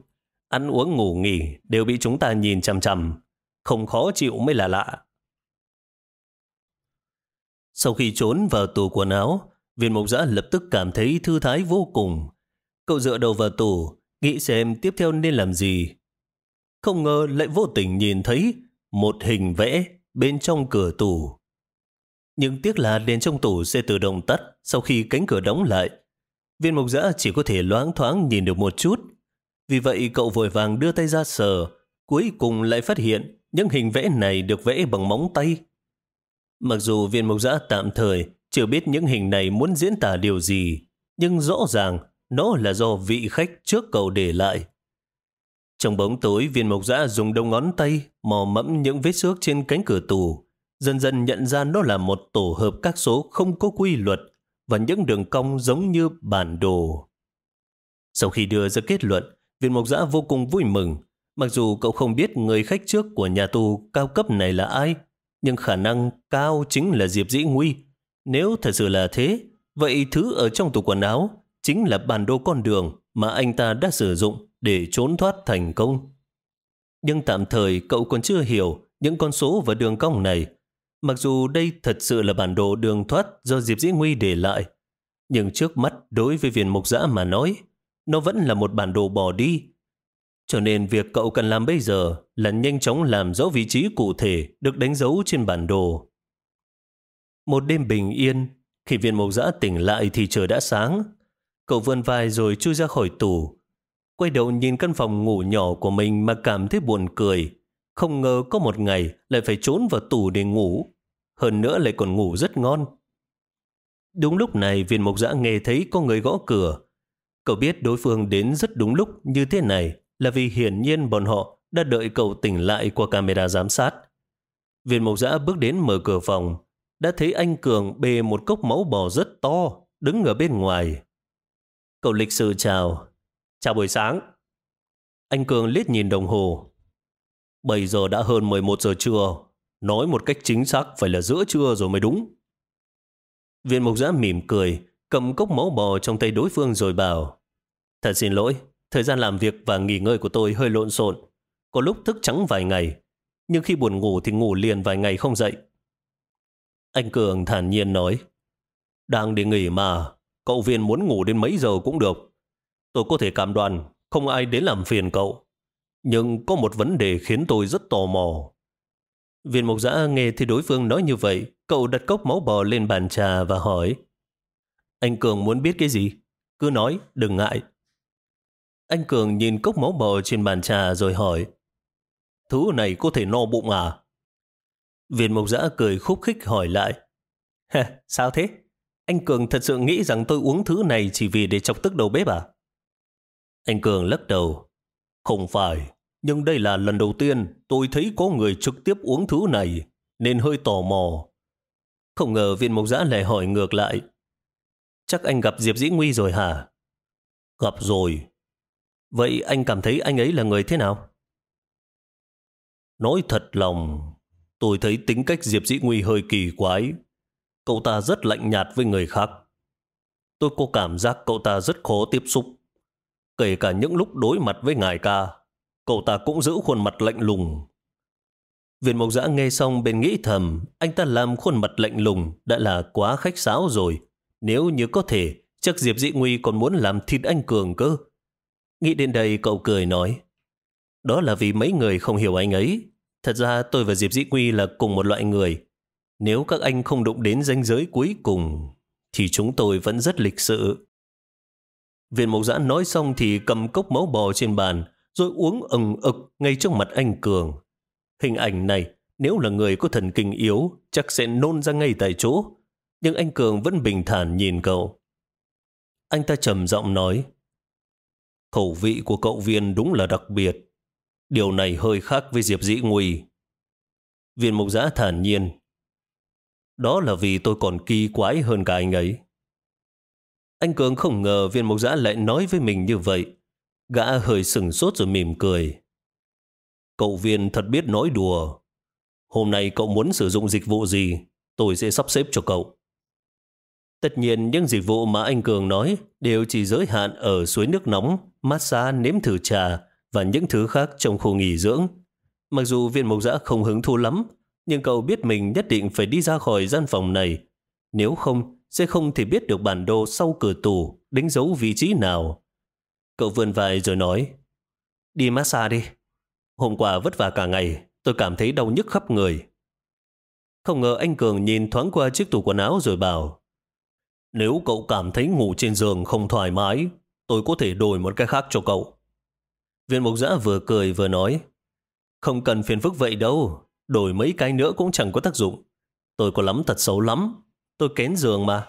Ăn uống ngủ nghỉ đều bị chúng ta nhìn chằm chằm. Không khó chịu mới là lạ. Sau khi trốn vào tủ quần áo, viên mộc giã lập tức cảm thấy thư thái vô cùng. Cậu dựa đầu vào tủ, nghĩ xem tiếp theo nên làm gì. Không ngờ lại vô tình nhìn thấy một hình vẽ bên trong cửa tủ. Nhưng tiếc là đèn trong tủ sẽ tự động tắt sau khi cánh cửa đóng lại. Viên mộc giã chỉ có thể loáng thoáng nhìn được một chút. Vì vậy cậu vội vàng đưa tay ra sờ, cuối cùng lại phát hiện những hình vẽ này được vẽ bằng móng tay. Mặc dù viên mộc giã tạm thời chưa biết những hình này muốn diễn tả điều gì, nhưng rõ ràng nó là do vị khách trước cậu để lại. Trong bóng tối, viên mộc giã dùng đầu ngón tay mò mẫm những vết xước trên cánh cửa tù Dần dần nhận ra nó là một tổ hợp các số không có quy luật và những đường cong giống như bản đồ. Sau khi đưa ra kết luận, viên mộc giã vô cùng vui mừng. Mặc dù cậu không biết người khách trước của nhà tù cao cấp này là ai, nhưng khả năng cao chính là Diệp Dĩ Nguy. Nếu thật sự là thế, vậy thứ ở trong tủ quần áo chính là bản đồ con đường mà anh ta đã sử dụng để trốn thoát thành công. Nhưng tạm thời cậu còn chưa hiểu những con số và đường cong này. Mặc dù đây thật sự là bản đồ đường thoát do Diệp Dĩ Nguy để lại, nhưng trước mắt đối với viên mục giã mà nói, nó vẫn là một bản đồ bỏ đi. Cho nên việc cậu cần làm bây giờ là nhanh chóng làm rõ vị trí cụ thể được đánh dấu trên bản đồ. Một đêm bình yên, khi viên mục giã tỉnh lại thì trời đã sáng. Cậu vươn vai rồi chui ra khỏi tủ. Quay đầu nhìn căn phòng ngủ nhỏ của mình mà cảm thấy buồn cười. Không ngờ có một ngày lại phải trốn vào tủ để ngủ. Hơn nữa lại còn ngủ rất ngon. Đúng lúc này viên mộc Dã nghe thấy có người gõ cửa. Cậu biết đối phương đến rất đúng lúc như thế này là vì hiển nhiên bọn họ đã đợi cậu tỉnh lại qua camera giám sát. Viên mộc Dã bước đến mở cửa phòng, đã thấy anh Cường bê một cốc máu bò rất to, đứng ở bên ngoài. Cậu lịch sự chào. Chào buổi sáng. Anh Cường liếc nhìn đồng hồ. Bây giờ đã hơn 11 giờ trưa. Nói một cách chính xác phải là giữa trưa rồi mới đúng. Viên mục giã mỉm cười, cầm cốc máu bò trong tay đối phương rồi bảo Thật xin lỗi, thời gian làm việc và nghỉ ngơi của tôi hơi lộn xộn. Có lúc thức trắng vài ngày, nhưng khi buồn ngủ thì ngủ liền vài ngày không dậy. Anh Cường thản nhiên nói Đang đi nghỉ mà, cậu viên muốn ngủ đến mấy giờ cũng được. Tôi có thể cảm đoàn, không ai đến làm phiền cậu. Nhưng có một vấn đề khiến tôi rất tò mò. Viên mục giã nghe thì đối phương nói như vậy, cậu đặt cốc máu bò lên bàn trà và hỏi. Anh Cường muốn biết cái gì? Cứ nói, đừng ngại. Anh Cường nhìn cốc máu bò trên bàn trà rồi hỏi. Thứ này có thể no bụng à? Viên mộc giã cười khúc khích hỏi lại. Ha, sao thế? Anh Cường thật sự nghĩ rằng tôi uống thứ này chỉ vì để chọc tức đầu bếp à? Anh Cường lắc đầu. Không phải, nhưng đây là lần đầu tiên tôi thấy có người trực tiếp uống thứ này, nên hơi tò mò. Không ngờ viên mộc giã lại hỏi ngược lại. Chắc anh gặp Diệp Dĩ Nguy rồi hả? Gặp rồi. Vậy anh cảm thấy anh ấy là người thế nào? Nói thật lòng, tôi thấy tính cách Diệp Dĩ Nguy hơi kỳ quái. Cậu ta rất lạnh nhạt với người khác. Tôi có cảm giác cậu ta rất khó tiếp xúc. Kể cả những lúc đối mặt với ngài ca, cậu ta cũng giữ khuôn mặt lạnh lùng. Viên mộc giã nghe xong bên nghĩ thầm, anh ta làm khuôn mặt lạnh lùng đã là quá khách sáo rồi. Nếu như có thể, chắc Diệp Dĩ Nguy còn muốn làm thịt anh Cường cơ. Nghĩ đến đây cậu cười nói, đó là vì mấy người không hiểu anh ấy. Thật ra tôi và Diệp Dĩ Nguy là cùng một loại người. Nếu các anh không đụng đến ranh giới cuối cùng, thì chúng tôi vẫn rất lịch sự. Viên Mộc Giã nói xong thì cầm cốc máu bò trên bàn, rồi uống ừng ực ngay trước mặt anh Cường. Hình ảnh này, nếu là người có thần kinh yếu, chắc sẽ nôn ra ngay tại chỗ. Nhưng anh Cường vẫn bình thản nhìn cậu. Anh ta trầm giọng nói, Khẩu vị của cậu viên đúng là đặc biệt. Điều này hơi khác với Diệp Dĩ Nguy. Viên mục giã thản nhiên. Đó là vì tôi còn kỳ quái hơn cả anh ấy. Anh Cường không ngờ viên mục giã lại nói với mình như vậy. Gã hơi sừng sốt rồi mỉm cười. Cậu viên thật biết nói đùa. Hôm nay cậu muốn sử dụng dịch vụ gì, tôi sẽ sắp xếp cho cậu. Tất nhiên những dịch vụ mà anh Cường nói đều chỉ giới hạn ở suối nước nóng, massage, nếm thử trà và những thứ khác trong khu nghỉ dưỡng. Mặc dù viên mộc giã không hứng thú lắm, nhưng cậu biết mình nhất định phải đi ra khỏi gian phòng này. Nếu không, sẽ không thể biết được bản đồ sau cửa tủ đánh dấu vị trí nào. Cậu vươn vai rồi nói, đi massage đi. Hôm qua vất vả cả ngày, tôi cảm thấy đau nhức khắp người. Không ngờ anh Cường nhìn thoáng qua chiếc tủ quần áo rồi bảo, nếu cậu cảm thấy ngủ trên giường không thoải mái, tôi có thể đổi một cái khác cho cậu. Viên mục giã vừa cười vừa nói, không cần phiền phức vậy đâu, đổi mấy cái nữa cũng chẳng có tác dụng. Tôi có lắm thật xấu lắm, tôi kén giường mà.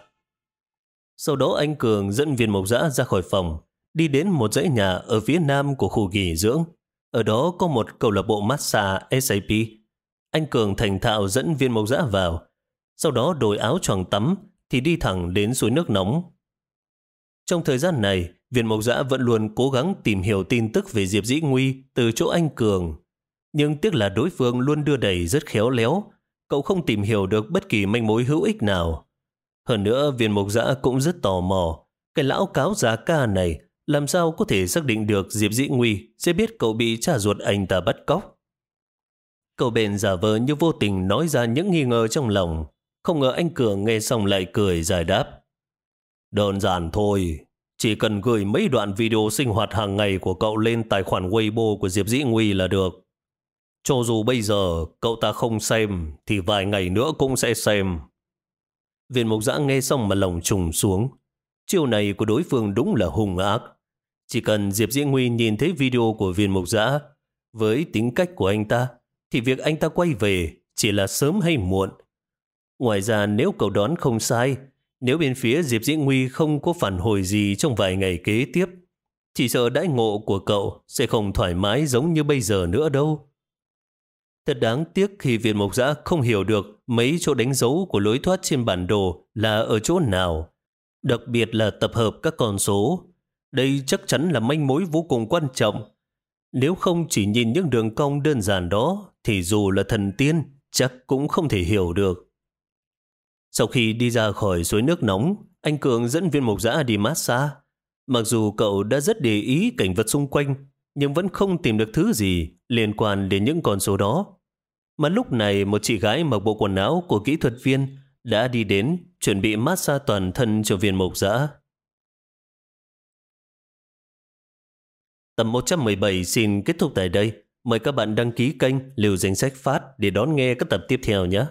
Sau đó anh Cường dẫn viên mộc dã ra khỏi phòng, đi đến một dãy nhà ở phía nam của khu nghỉ dưỡng. Ở đó có một câu lạc bộ massage SAP. Anh Cường thành thạo dẫn viên mộc dã vào, sau đó đổi áo choàng tắm thì đi thẳng đến suối nước nóng. Trong thời gian này, viên mộc dã vẫn luôn cố gắng tìm hiểu tin tức về Diệp Dĩ Nguy từ chỗ anh Cường. Nhưng tiếc là đối phương luôn đưa đẩy rất khéo léo, cậu không tìm hiểu được bất kỳ manh mối hữu ích nào. Hơn nữa, viên mộc giã cũng rất tò mò, cái lão cáo giá ca này làm sao có thể xác định được Diệp Dĩ Nguy sẽ biết cậu bị trả ruột anh ta bắt cóc. Cậu bền giả vờ như vô tình nói ra những nghi ngờ trong lòng. Không ngờ anh Cường nghe xong lại cười giải đáp. Đơn giản thôi, chỉ cần gửi mấy đoạn video sinh hoạt hàng ngày của cậu lên tài khoản Weibo của Diệp Dĩ Nguy là được. Cho dù bây giờ cậu ta không xem, thì vài ngày nữa cũng sẽ xem. Viên mục giã nghe xong mà lòng trùng xuống. Chiêu này của đối phương đúng là hung ác. Chỉ cần Diệp Diễn Huy nhìn thấy video của viên mục giã, với tính cách của anh ta, thì việc anh ta quay về chỉ là sớm hay muộn. Ngoài ra nếu cậu đoán không sai, nếu bên phía Diệp Diễn Huy không có phản hồi gì trong vài ngày kế tiếp, chỉ sợ đãi ngộ của cậu sẽ không thoải mái giống như bây giờ nữa đâu. Thật đáng tiếc khi viên Mộc Giã không hiểu được mấy chỗ đánh dấu của lối thoát trên bản đồ là ở chỗ nào. Đặc biệt là tập hợp các con số. Đây chắc chắn là manh mối vô cùng quan trọng. Nếu không chỉ nhìn những đường cong đơn giản đó, thì dù là thần tiên, chắc cũng không thể hiểu được. Sau khi đi ra khỏi suối nước nóng, anh Cường dẫn viên mục giã đi massage. Mặc dù cậu đã rất để ý cảnh vật xung quanh, nhưng vẫn không tìm được thứ gì liên quan đến những con số đó. Mà lúc này một chị gái mặc bộ quần áo của kỹ thuật viên đã đi đến chuẩn bị massage toàn thân cho viên mục giã. Tập 117 xin kết thúc tại đây. Mời các bạn đăng ký kênh Liều Danh Sách Phát để đón nghe các tập tiếp theo nhé.